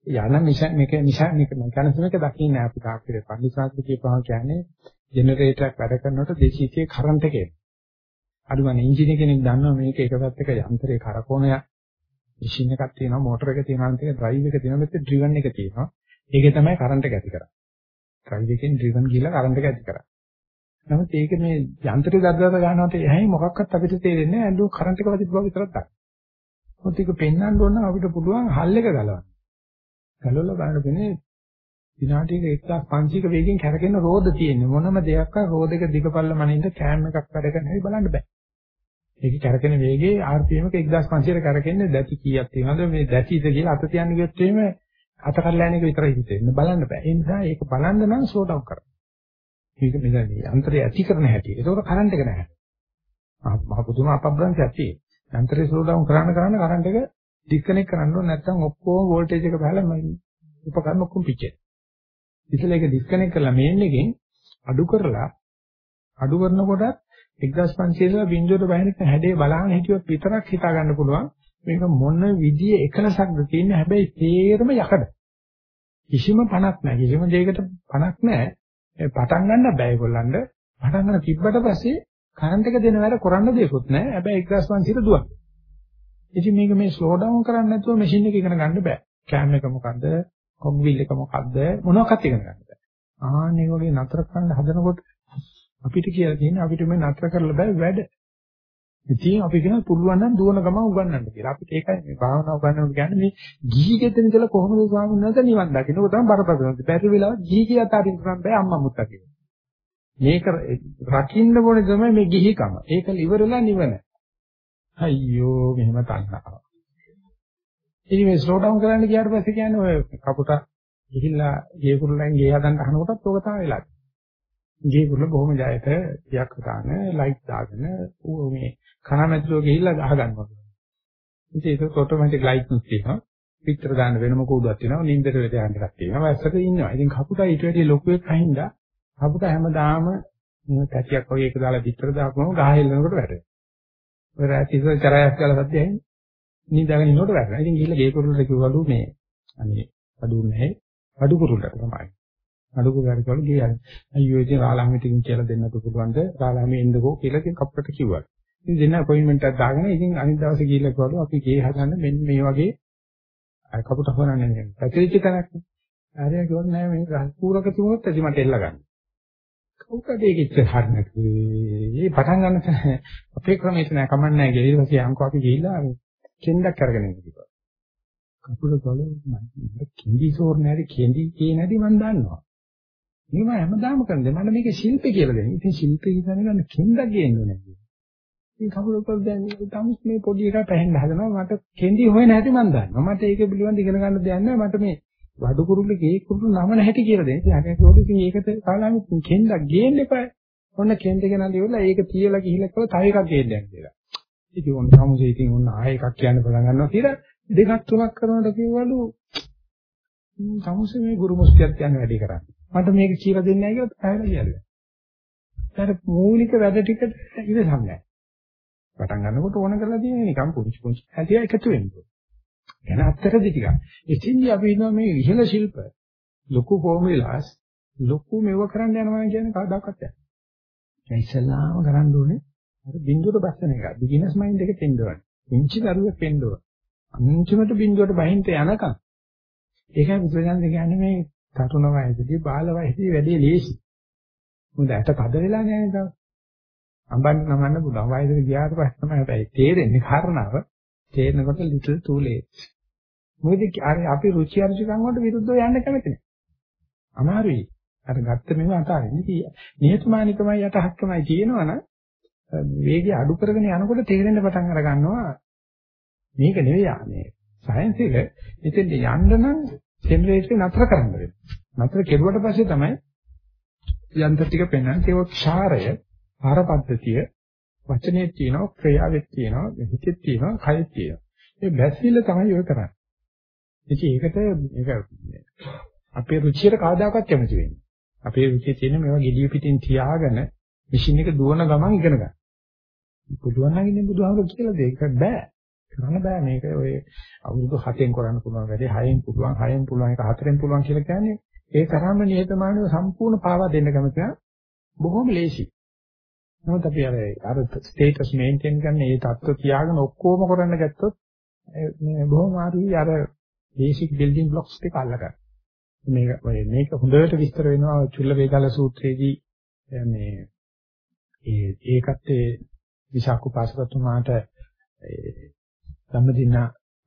යන මිෂන් මේක මිෂන් මේක මෙකැනිසම් එක දකින්නේ නැහැ අපි තාක්ෂික පන්දිසාත්තු කියපුවා කියන්නේ ජෙනරේටරයක් වැඩ කරනකොට 230 කරන්ට් එකේ. අඩුවනේ එන්ජින් කෙනෙක් දන්නවා මේක එක පැත්තක යන්ත්‍රයේ කරකෝණයක්. මැෂින් එකක් තියෙනවා මෝටර එක තියෙනවා අනිත් එක ඩ්‍රයිව් එක තියෙනවා මෙතන ඩ්‍රිවන් එක තියෙනවා. ඒකේ තමයි කරන්ට් එක ඇති කරන්නේ. ඩ්‍රයිව් එකෙන් ඩ්‍රිවන් ගිහලා කරන්ට් එක ඇති කරන්නේ. නමුත් ඒක මේ යන්ත්‍රය දද්දාත ගන්නකොට එහේ මොකක්වත් අපිට තේරෙන්නේ නැහැ. ඇඬු කරන්ට් එක වදින බව විතරක් දක්වනවා මොකද ඒක පෙන්වන්න ඕන නම් අපිට පුළුවන් හල් එක ගලවන්න ගලවලා බලනකොට විනාඩියක 1500ක වේගෙන් කැරකෙන රෝද තියෙන්නේ මොනම දෙයක්ක රෝද එක දිගපල්ල මනින්න කෑම් එකක් වැඩ කරන්න හැටි බලන්න බෑ ඒක කැරකෙන වේගයේ RPM එක 1500ට කැරකෙන්නේ දැටි කීයක් තියෙනවද මේ දැටිද කියලා අත තියන්න ගියොත් එහෙම අත කඩලා යන එක විතරයි හිතෙන්නේ බලන්න බෑ ඒ නිසා ඒක බලන්න නම් ස්ලෝ ඩවුන් කරන්න මේක මෙතන යන්ත්‍රය ඇති කරන හැටි ඒකෝර කරන්ට් එක නැහැ මහ පුදුම අපබ්‍රංශයක් තියෙන්නේ යන්ත්‍රය ස්ලෝ ඩවුන් කරන්න කරන්න කරන්ට් එක ඩිස්කනෙක්ට් කරන්න ඕනේ නැත්නම් ඔක්කොම වෝල්ටේජ් එක බහලා මම උපකරණ ඔක්කොම පිච්චෙයි ඉතින් ඒක ඩිස්කනෙක්ට් කරලා මේන් එකෙන් අඩු කරලා අඩු කරනකොට 1500 බින්දුවට බහිනක හැඩේ බලන්න හිටියොත් විතරක් හිතා ගන්න පුළුවන්. මේක මොන විදියෙ එකලසක්ද තියෙන්නේ හැබැයි තේරම යකඩ. කිසිම පණක් නැහැ. කිසිම දෙයකට පණක් නැහැ. පටන් ගන්න බෑ ඒගොල්ලන්ට. පටන් ගන්න තිබ්බට පස්සේ කරන්ට් එක දෙන වැඩ කරන්න දෙයක්වත් නැහැ හැබැයි 1500 දුවක් ඉතින් මේක මේ ස්ලෝ ඩවුන් කරන්නේ නැතුව මැෂින් එක ඉගෙන ගන්න බෑ කෑම් එක මොකද්ද කොග්විල් එක මොකද්ද මොනවක්වත් ඉගෙන ගන්න බෑ ආන්නේ වගේ නතර කරන්න හදනකොට අපිට කියලා තියෙන්නේ අපිට මේ නතර කරලා බෑ වැඩ. ඉතින් අපි කියන පුළුවන් නම් දුවන ගමන් උගන්වන්න කියලා. අපිට ඒකයි මේ භාවනාව උගන්වන්න කියන්නේ මේ ගිහි ගෙදරින් ඉඳලා කොහොමද ස්වාමීන් වහන්සේ නිවන් දකින්න. ඒක තමයි බරපතල. බැරි වෙලාව ගිහි කිය අතාරින්න පුළුවන් බෑ අම්මා මුත්තා කියලා. මේක රකින්න ඕනේ තමයි මේ ගිහිකම. ඒක ඉවරලා නිවන. අයියෝ මෙහෙම තණ්හාව. ඉතින් මේ ස්ලෝ ඩවුන් කරන්න ගියාට පස්සේ කියන්නේ ඔය කපුට ගිහිල්ලා ගේ කුරුල්ලෙන් ගේ හදන්න හනකොටත් ඕක තමයි වෙලා. ජීවිතවල බොහොම ජයත ටිකක් දාන ලයිට් දාගෙන ඌ මේ කනමැතුව ගිහිල්ලා ගහ ගන්නවා. ඉතින් ඒක ඔටෝමැටික් ලයිට් නුත් තියෙනවා. පිටර දාන්න වෙනම කෝඩුවක් තියෙනවා. නින්දට වෙද යන්න එකක් තියෙනවා. වැස්සක ඉන්නවා. ඉතින් කපුටා ඊට වැඩි ලොකු එකක් අහින්දා කපුටා හැමදාම මේ තැටියක් වගේ එක දාලා පිටර දාපුවම ගහ හෙල්ලනකොට වැටෙනවා. ඔය රාත්‍රී ඉස්සර චරායක් කියලා සද්ද ඇහෙන්නේ. නිදාගෙන ඉන්නකොට වැටෙනවා. ඉතින් ගිහිල්ලා ගේ කුරුල්ලට කිව්වලු මේ අනේ අඩු නැහැ. අඩු කුරුල්ලට තමයි. අඩුක ගාරිකවල ගියා. අයියෝ ඉතින් රාලහාමිටින් කියලා දෙන්නත් පුළුවන්ද? රාලහාමි එන්නකෝ කියලා ඉතින් කප්පට කිව්වා. ඉතින් දෙන්න අපොයින්ට්මන්ට් එකක් දාගෙන ඉතින් අනිත් දවසේ ගිහිල්ලා කිව්වලු අපි ගේ හදන්න මෙන්න මේ වගේ කපුට හොරන්නේ නැහැ. පැතිරිච්ච තැනක්. ආරය කිව්වොත් නෑ මේ පූරක තිබුණොත් ඇති මට එල්ල ගන්න. කවුකද ඒක ඉච්ච හරියට. මේ පටන් ගන්න තැන අපේ ක්‍රමයට නෑ කමන්නේ නෑ ගෙලිලා පස්සේ අංකෝ අපි ගිහිල්ලා කෙන්ඩක් අරගෙන ඉන්නවා. කකුල ගල මම කෙන්ඩි සෝර් නැරි කෙන්ඩි කියේ නැති මම දන්නවා. මේව හැමදාම කරන්නේ මම මේක ශිල්පේ කියලා දෙන්නේ. ඉතින් ශිල්පේ ඉගෙන ගන්න කෙන්ඩක් ගේන්න ඕනේ. ඉතින් කකුල ගල දැන් තමුස් මේ පොඩි එකා පැහෙන්න හදනවා මට කෙන්ඩි හොයන හැටි මම දන්නවා. මට ඒක පිළිබඳ ඉගෙන ගන්න දෙයක් නෑ. මට මේ වඩු කුරුල්ලේ ගේ කුරුල්ල නම නැහැටි කියලා දෙන්නේ. ඉතින් අර කෝඩි ඉතින් ඒකට කාලාම කෙන්ඩක් ගේන්න එපා. ඔන්න කෙන්ඩ ගෙනල්ලා ඉවරලා ඒක තියලා ගිහිල්ලා කළා තව එකක් ගේන්න කියලා. ඉතින් ඔන්න සමුසේ ඉතින් ඔන්න ආයෙ එකක් කියන්න පටන් ගන්නවා කියලා දෙකක් තුනක් කරනකොට කිව්වලු සමුසේ මේ ගුරු මුස්තියක් යන වැඩි කරන්නේ. මට මේක කියලා දෙන්නේ නැහැ කියලා පැහැදිලි කියලා. ඊට මූලික වැඩ ටිකට ඉවසන්නේ නැහැ. පටන් ගන්නකොට ඕන කරලා තියෙන නිකම් පුංචි පුංචි හැටි එකතු වෙන්නේ. එන අත්තරදි ටික. ඉතින්දී අපි ඉන්නවා මේ ඉහළ ශිල්ප ලොකු ෆෝමියුලාස් ලොකු මෙව කරන්න යනවා කියන්නේ කවදාකවත් නැහැ. ඒ ඉස්සල්ලාම කරන්න ඕනේ අර බිඳුවට බස්සන එක. බිග්ිනර්ස් මයින්ඩ් එකේ තෙන්දවන්නේ. පුංචි දරුවෙක් වෙන්න ඕන. අන්තිමට බිඳුවට බහින්ට යනකම් ඒකයි බුදුරජාණන් කියන්නේ මේ තරුණ වයසේදී බාල වයසේදී වැඩි ලේසි. මොකද ඇට තද වෙලා නැහැ නේද? අඹන්න නමන්න පුළුවන්. වයසට ගියාට පස්සේ තමයි හැබැයි තේරෙන්නේ කාරණාව. තේරෙනකොට little too late. මොකද අර අපි රුචි අරුචිකම් වලට විරුද්ධව යන්න කැමති නැහැ. අමාරුයි. අර ගත්ත මේව අතාරින්න. ඉතින් නිහතමානිකමයි යටහත්කමයි තියෙනවනම් වේගය අඩු කරගෙන යනකොට තේරෙන්න පටන් අර ගන්නවා මේක නෙවෙයි ආනේ. සයන්ස් එක එතෙන්ට යන්න නම් ජෙනරේටර් නතර කරන්න වෙනවා. නතර කෙරුවට පස්සේ තමයි යන්ත්‍ර ටික පෙන්වන්නේ ඒක ක්ෂාරය, ආරපද්ධතිය, වචනේ තියෙනවා, ක්‍රියාවෙත් තියෙනවා, හිතෙත් තියෙනවා, කයෙත් තියෙනවා. ඒ බැසිල්ල තමයි ඔය කරන්නේ. ඉතින් ඒකට මේක අපේ රුචියට කවදාකවත් කැමති වෙන්නේ. අපේ රුචිය තියෙන මේවා gediy පිටින් තියාගෙන මැෂින් එක දුවන ගමන් ඉගෙන ගන්න. පුළුවන් නම් ඉන්නේ බුදුහාමුදුරු කියලා දෙයක් බෑ. කරන්න බෑ මේක ඔය අවුරුදු 7න් කරන්න පුළුවන් වැඩේ 6න් පුළුවන් 6න් පුළුවන් එක 4න් පුළුවන් කියලා කියන්නේ ඒ තරම්ම නිහතමානීව සම්පූර්ණ පාවා දෙන්න කැමති බොහොම ලේසි. නමුත් අපි අර අර ස්ටේටස් මේන්ටේන් කරන මේ தত্ত্ব තියාගෙන ඔක්කොම කරන්න ගත්තොත් මේ බොහොම ආදී අර බේසික් බිල්ඩින් බ්ලොක්ස් ටික අල්ලගන්න. මේක මේක හොඳට විස්තර වෙනවා චුල්ල වේගල සූත්‍රයේදී. මේ ඒ ඒකත් ඒ විසක් උපාසකතුමාට ධම්මදින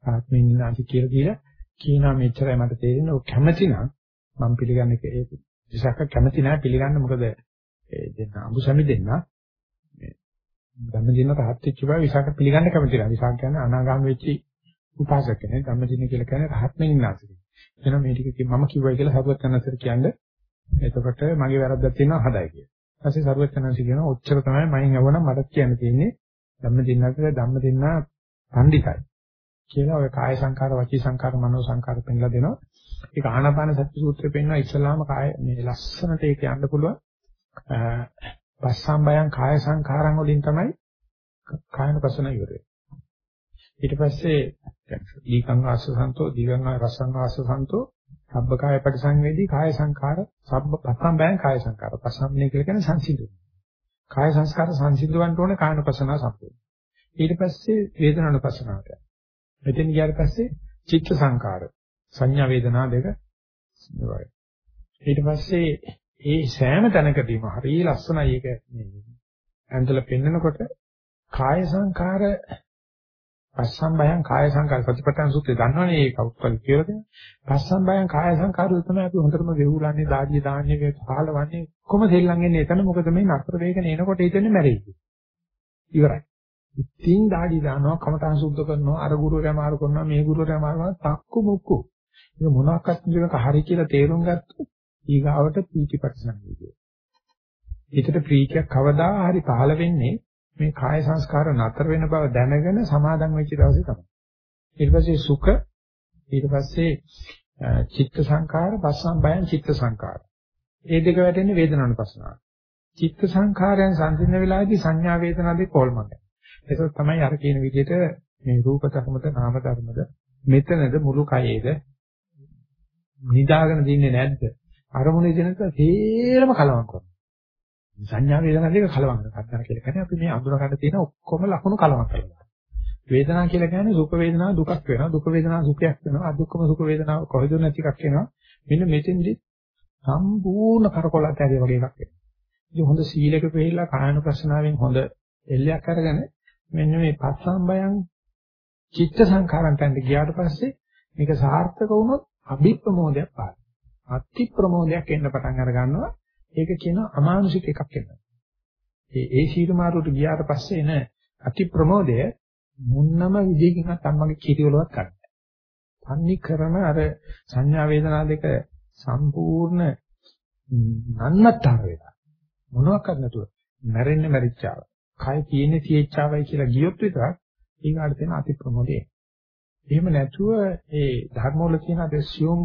ආත්මින්නාති කියලා දීලා කියනවා මෙච්චරයි මට තේරෙන්නේ. ඔක කැමති නම් මම පිළිගන්නේ ඒක විසක් කැමති නැහැ පිළිගන්න. මොකද දෙන්න අඹු සමි දෙන්න. ධම්මදින රහත් වෙච්ච බව විසාක පිළිගන්න කැමැති නැහැ විසාක කියන්නේ අනාගාම වෙච්ච උපාසක කෙනෙක් ධම්මදින කියලා කියන්නේ රහත් මෙන් ඉන්නාසි එනවා මේ ටික මම කිව්වයි කියලා සරුවත් යනසර කියන්නේ එතකොට මගේ වැරද්දක් තියෙනවා හදයි කියලා. ඊපස්සේ සරුවත් යනසි කියනවා ඔච්චර තමයි මයින් යවනම් මට කියන්න තියෙන්නේ ධම්ම දින්නක ධම්ම දින්නා පඬිතයි. කියලා ඔය කාය සංකාර වචී සංකාර මනෝ සංකාර පෙන්ලා දෙනවා. ඒක ආනාපාන සති සූත්‍රයේ පෙන්වන ඉස්සලාම කාය මේ ලස්සනට ඒක යන්න පුළුවන්. පස්සම්බයං කාය සංකාරං වලින් තමයි කායන පසන ඉවරේ. ඊට පස්සේ දීකං ආසසන්තෝ දීගං රසං ආසසන්තෝ සබ්බකාය පරිසංවේදී කාය සංඛාර සබ්බ පස්සම් බෑන් කාය සංඛාර පස්සම්නේ කියලා කියන්නේ සංසිඳු. කාය සංස්කාර සංසිඳවන්න ඕනේ කායනපසන සම්පූර්ණ. ඊට පස්සේ වේදනානුපසනාවට. මෙතෙන් ගියාට පස්සේ චිත්ත සංඛාර සංඥා වේදනා දෙක වගේ. ඊට පස්සේ ඒ සෑම තැනකදීම හරිය ලස්සනයි ඒක ඇන්දලා පෙන්නකොට කාය සංඛාර පස්සම්බයං කාය සංකාර ප්‍රතිපතන සූත්‍රය දන්නවනේ ඒක කවුරුත් කියලා දෙනවා. පස්සම්බයං කාය සංකාරය තමයි අපි හොඳටම වෙහුලන්නේ දාඩිය දාන්නේ පහලවන්නේ කොහොම දෙල්ලන් එන්නේ එතන මොකද මේ නතර වේගන එනකොට හිතෙන්නේ මැරෙයි. ඉවරයි. ඉතින් දාඩිය දානවා කමඨං සුද්ධ කරනවා අර ගුරුවරයා මාරු කරනවා මේ ගුරුවරයා මාරු කරනවා තක්කු මුක්කු. ඒක මොනවාක්වත් නිකන් හරි කියලා තේරුම් ගත්තොත් ඊගාවට පීතිපටිසංවේදී. හිතට ප්‍රීතියක් කවදා හරි පහළ වෙන්නේ මේ කාය සංස්කාර නතර වෙන බව දැනගෙන සමාදන් වෙච්ච දවසේ තමයි. ඊට පස්සේ සුඛ ඊට පස්සේ චිත්ත සංකාර පස්සම් බයං චිත්ත සංකාර. මේ දෙක වැටෙන්නේ වේදනානුපස්සනාව. චිත්ත සංඛාරයන් සංසිඳන වෙලාවේදී සංඥා වේදනා දෙක කොල්මද. ඒක තමයි අර කියන විදිහට මේ රූප ධර්මද නාම ධර්මද මෙතනද මුළු කයේද නිදාගෙන දින්නේ නැද්ද? අරමුණේ දෙනක තේරම කලවම් කරනවා. සංඥා වේදනා දෙක කලවම් කරනවා කියලා කියන්නේ අපි මේ අඳුර ගන්න තියෙන ඔක්කොම ලක්ෂණ කලවම් කරනවා. වේදනා කියලා කියන්නේ සුඛ වේදනා දුකක් වෙනවා. දුක වේදනා සුඛයක් වෙනවා. අදුක්කම සුඛ වේදනා කොහෙද නැති එකක් වෙනවා. මෙන්න මෙතෙන්දි සම්පූර්ණ කරකොලත් ඇරිය වගේ එකක් වෙනවා. ඉතින් හොඳ සීලක පිළිලා කායන ප්‍රශ්නාවෙන් හොඳ එල්ලයක් අරගෙන මෙන්න මේ පස්සම්බයං චිත්ත සංඛාරන්ටන්ට ගියාට පස්සේ මේක සාර්ථක වුණොත් අභිප්‍රමෝදයක් පාන. අති ප්‍රමෝදයක් එන්න පටන් අර ගන්නවා. ඒක කියන අමානුෂික එකක් වෙනවා. ඒ ඒ සීල මාරුවට ගියාට පස්සේ එන අති ප්‍රමෝදය මොන්නම විදිහකින්වත් අම්මගේ කිරිවලවත් ගන්න. තන්නේ කරන අර සංඥා වේදනා දෙක සම්පූර්ණ නන්නත්තර වෙලා මොනවක් නැතුව මැරෙන්න මැරිච්චාව. කය තියෙන්නේ තියෙච්චාවයි කියලා ගියොත් විතරක් ඊගාට තියෙන අති ප්‍රමෝදය. එහෙම නැතුව ඒ ධර්ම වල තියෙන අද සියුම්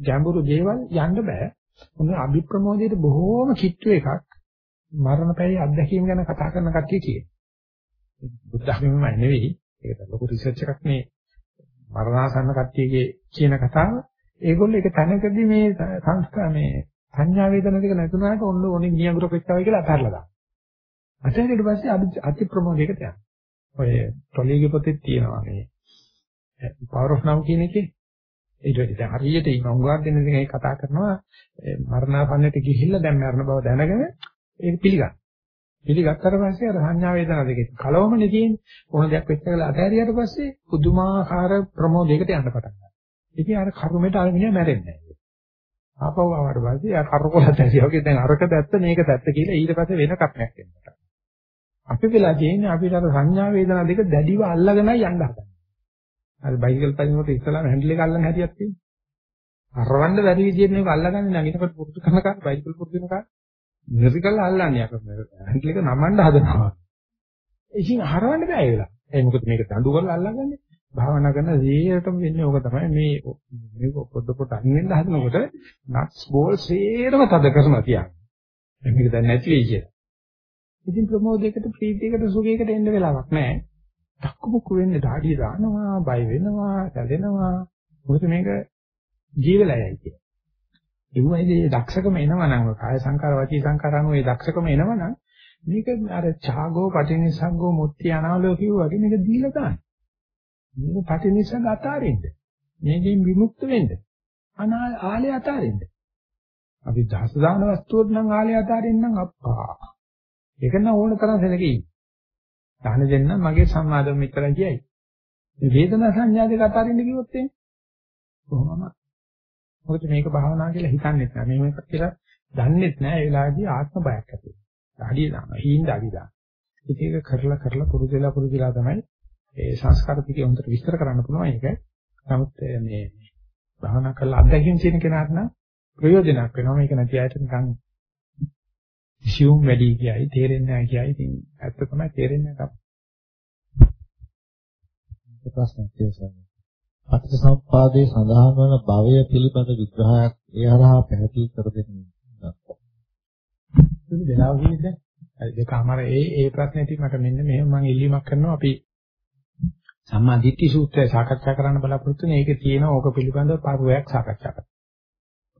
ගැඹුරු දේවල් යන්න බෑ. මොන අභිප්‍රමෝදයේ බොහෝම කිට්ටු එකක් මරණ පැයේ අත්දැකීම් ගැන කතා කරන කට්ටිය කියන. බුද්ධ ධර්මෙම නෙවෙයි. ඒක ලොකු රිසර්ච් එකක් මේ මරණාසන්න කට්ටියගේ කියන කතාව. ඒගොල්ලෝ ඒක තැනකදී මේ සංස්කාර මේ සංඥා වේදන දෙක නැතුණාට ඔන්න ඕනේ නියඟුර පෙච්චවයි කියලා අතහැරලා දානවා. අතහැරියට පස්සේ අති ප්‍රමෝදයකට යනවා. ඔය ටොලිගේ පොතේ තියෙනවා මේ power of now කියන එකේ ඊට වෙඩි දැන් හරියට ඉන්න උංගාවක් දෙන දෙයක් කතා කරනවා මරණාසන්නයට ගිහිල්ලා දැන් මරණ බව දැනගෙන ඒක පිළිගන්න. පිළිගත්තට පස්සේ අර සංඥා වේදනා දෙකේ කලවමනේ තියෙන්නේ. කොහොම දෙයක් වෙච්ච කියලා අතහැරියට පස්සේ පුදුමාකාර ප්‍රමෝදයකට යන්න පටන් ගන්නවා. ඉතින් අර කර්මයට අරගෙන මැරෙන්නේ නැහැ. ආපහු ආවට පස්සේ ආ කරකොලත් ඇරියා වගේ දැන් අරක දැත්ත මේක දැත්ත කියලා ඊට පස්සේ වෙන කප්පයක් එනවා. අපි වෙලා තියෙන්නේ අපිට අර සංඥා වේදනා දෙක දැඩිව අල්ලගෙනයි යන්න හදන්නේ. අර බයිසිකල් පදිනකොට ඉස්සලාම හැන්ඩල් එක අල්ලන් හැටියක් තියෙනවා. අරවන්න බැරි විදිහට මේක අල්ලගන්නේ නැගිනකොට පුරුදු කරන කාර බයිසිකල් පුරුදු වෙන කාර නිර්විකල් අල්ලන්නේ අපිට හැන්ඩල් එක නමන්න හදනවා. ඉතින් හරවන්න බෑ ඒ වෙලාව. ඒ මොකද මේක දඬු කරලා අල්ලගන්නේ. භාවනා කරන සීයටම වෙන්නේ ඕක තමයි මේ මේක පොඩ පොඩ අනින්න හදනකොට නට්ස් බෝල් සේරම තද කරනවා කියන්නේ. මේක දැන් නැති වෙයි කියලා. ඉතින් ප්‍රමෝදයකට ප්‍රීතියකට සුඛයකට එන්න වෙලාවක් නැහැ. දක්කුමුක්කු වෙන්නේ ධාඩිය දානවා, බය වෙනවා, සැදෙනවා. මොකද මේක ජීවලයයි කියන්නේ. ඒ වගේ දක්ෂකම එනවනම් කාය සංකාර වචී සංකාර අනුව ඒ දක්ෂකම එනවනම් මේක අර ඡාගෝ පටිනිසග්ගෝ මුත්‍ති අනාලෝ කිව්වා වගේ මේක දීලා දාන්න. මේක පටිනිසග්ග අතාරින්න. මේකෙන් විමුක්ත වෙන්න. අනා ආලේ අතාරින්න. අපි දහස දාන වස්තුවක් නම් ආලේ අතාරින්නම් අප්පා. ඒක නම් ඕන තරම් සැලකී. දාන දෙන්න මගේ සම්මාදම් මිත්‍රලා කියයි. මේ වේදනා සංඥා දෙක අතාරින්න කිව්වොත් එන්නේ කොහොමම මොකද මේක භාවනා කියලා හිතන්නේ නැහැ. මේක කියලා දන්නේත් නැහැ. ඒ වෙලාවේදී ආත්ම බයක් ඇති වෙනවා. අඩිය දානවා. හීන අඩිය දානවා. ඉතින් ඒක කරලා කරලා පුරුදුලා පුරුදුලා තමයි ඒ සංස්කාර ටික හොඳට විස්තර කරන්න පුළුවන් ඒක. නමුත් මේ භාවනා කරලා අත්දැකීම් තියෙන කෙනාට නම් ප්‍රයෝජනක් වෙනවා. මේක නැති අයට නිකන් ඉසියුම් වැඩි කියයි තේරෙන්නේ නැහැ කියයි. ඉතින් ඇත්ත තමයි තේරෙන්නේ නැහැ. ප්‍රශ්නයක් තියෙනවා. පටිච්චසමුප්පාදයේ සඳහන් වන භවය පිළිබඳ විග්‍රහයක් ඒ හරහා පැහැදිලි කර දෙන්නේ. ඉතින් වෙලාව කිව්වද? දෙකමාර ඒ ඒ ප්‍රශ්නේ මට මෙන්න මෙහෙම මම ඉල්ලීමක් කරනවා අපි සම්මා දිට්ඨි සූත්‍රය සාකච්ඡා කරන්න බලාපොරොත්තු වෙන ඒකේ තියෙන ඕක පිළිබඳව පරුවයක් සාකච්ඡා කරන්න.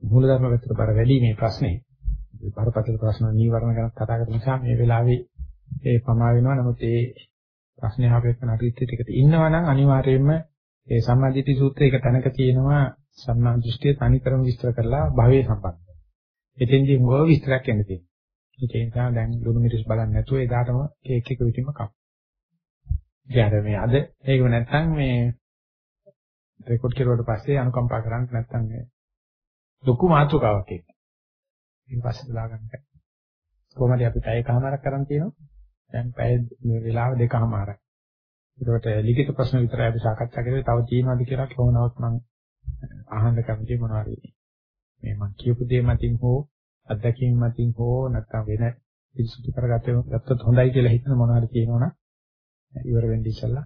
මූලධර්ම පැත්තට බර වැඩි මේ ප්‍රශ්නේ. බරපතල ප්‍රශ්න නීවරණ ගැන කතා කරන නිසා මේ වෙලාවේ ඒ පමා වෙනවා. නමුත් ඒ ප්‍රශ්නේ ආපේකන අරිත්‍ත්‍යයකට ඉන්නවා නම් අනිවාර්යයෙන්ම ඒ සම්මාදිට්ඨි සූත්‍රයේ එක තැනක තියෙනවා සම්මා දෘෂ්ටිය තනිකරම විස්තර කරලා භවයේ සම්බන්ධව. එතෙන්දී මොකව විස්තරයක් එන්න තියෙනවා. ඒ නිසා දැන් ලුණු මිරිස් බලන්නේ නැතුව එදාටම කේක් එක විදිහම කප. ඊට මේ අද ඒකම නැත්තම් මේ රෙකෝඩ් කරුවාට පස්සේ අනුකම්පා කරන්න නැත්තම් මේ ලොකු මාතෘකාවක් එක්ක. ඊට පස්සේ දාගන්න. කොහොමද අපි පැය කමාරක් කරන් තියෙනවා? දැන් පැය වෙලාව දෙකමාරක්. ඒකට ලිඛිත ප්‍රශ්න විතරයි අපි සාකච්ඡා කරේ. තව තියෙනවද කියලා කොහොමවත් මම අහන්න කැමතියි මොනවාරි. මේ මම කියපු දේ මතින් හෝ අත්දැකීම් මතින් හෝ නැත්නම් වෙන පිළිසුදු කරගත්තොත් හොඳයි කියලා හිතන මොනවාරි තියෙනවනම් ඉවර වෙන්න ඉස්සලා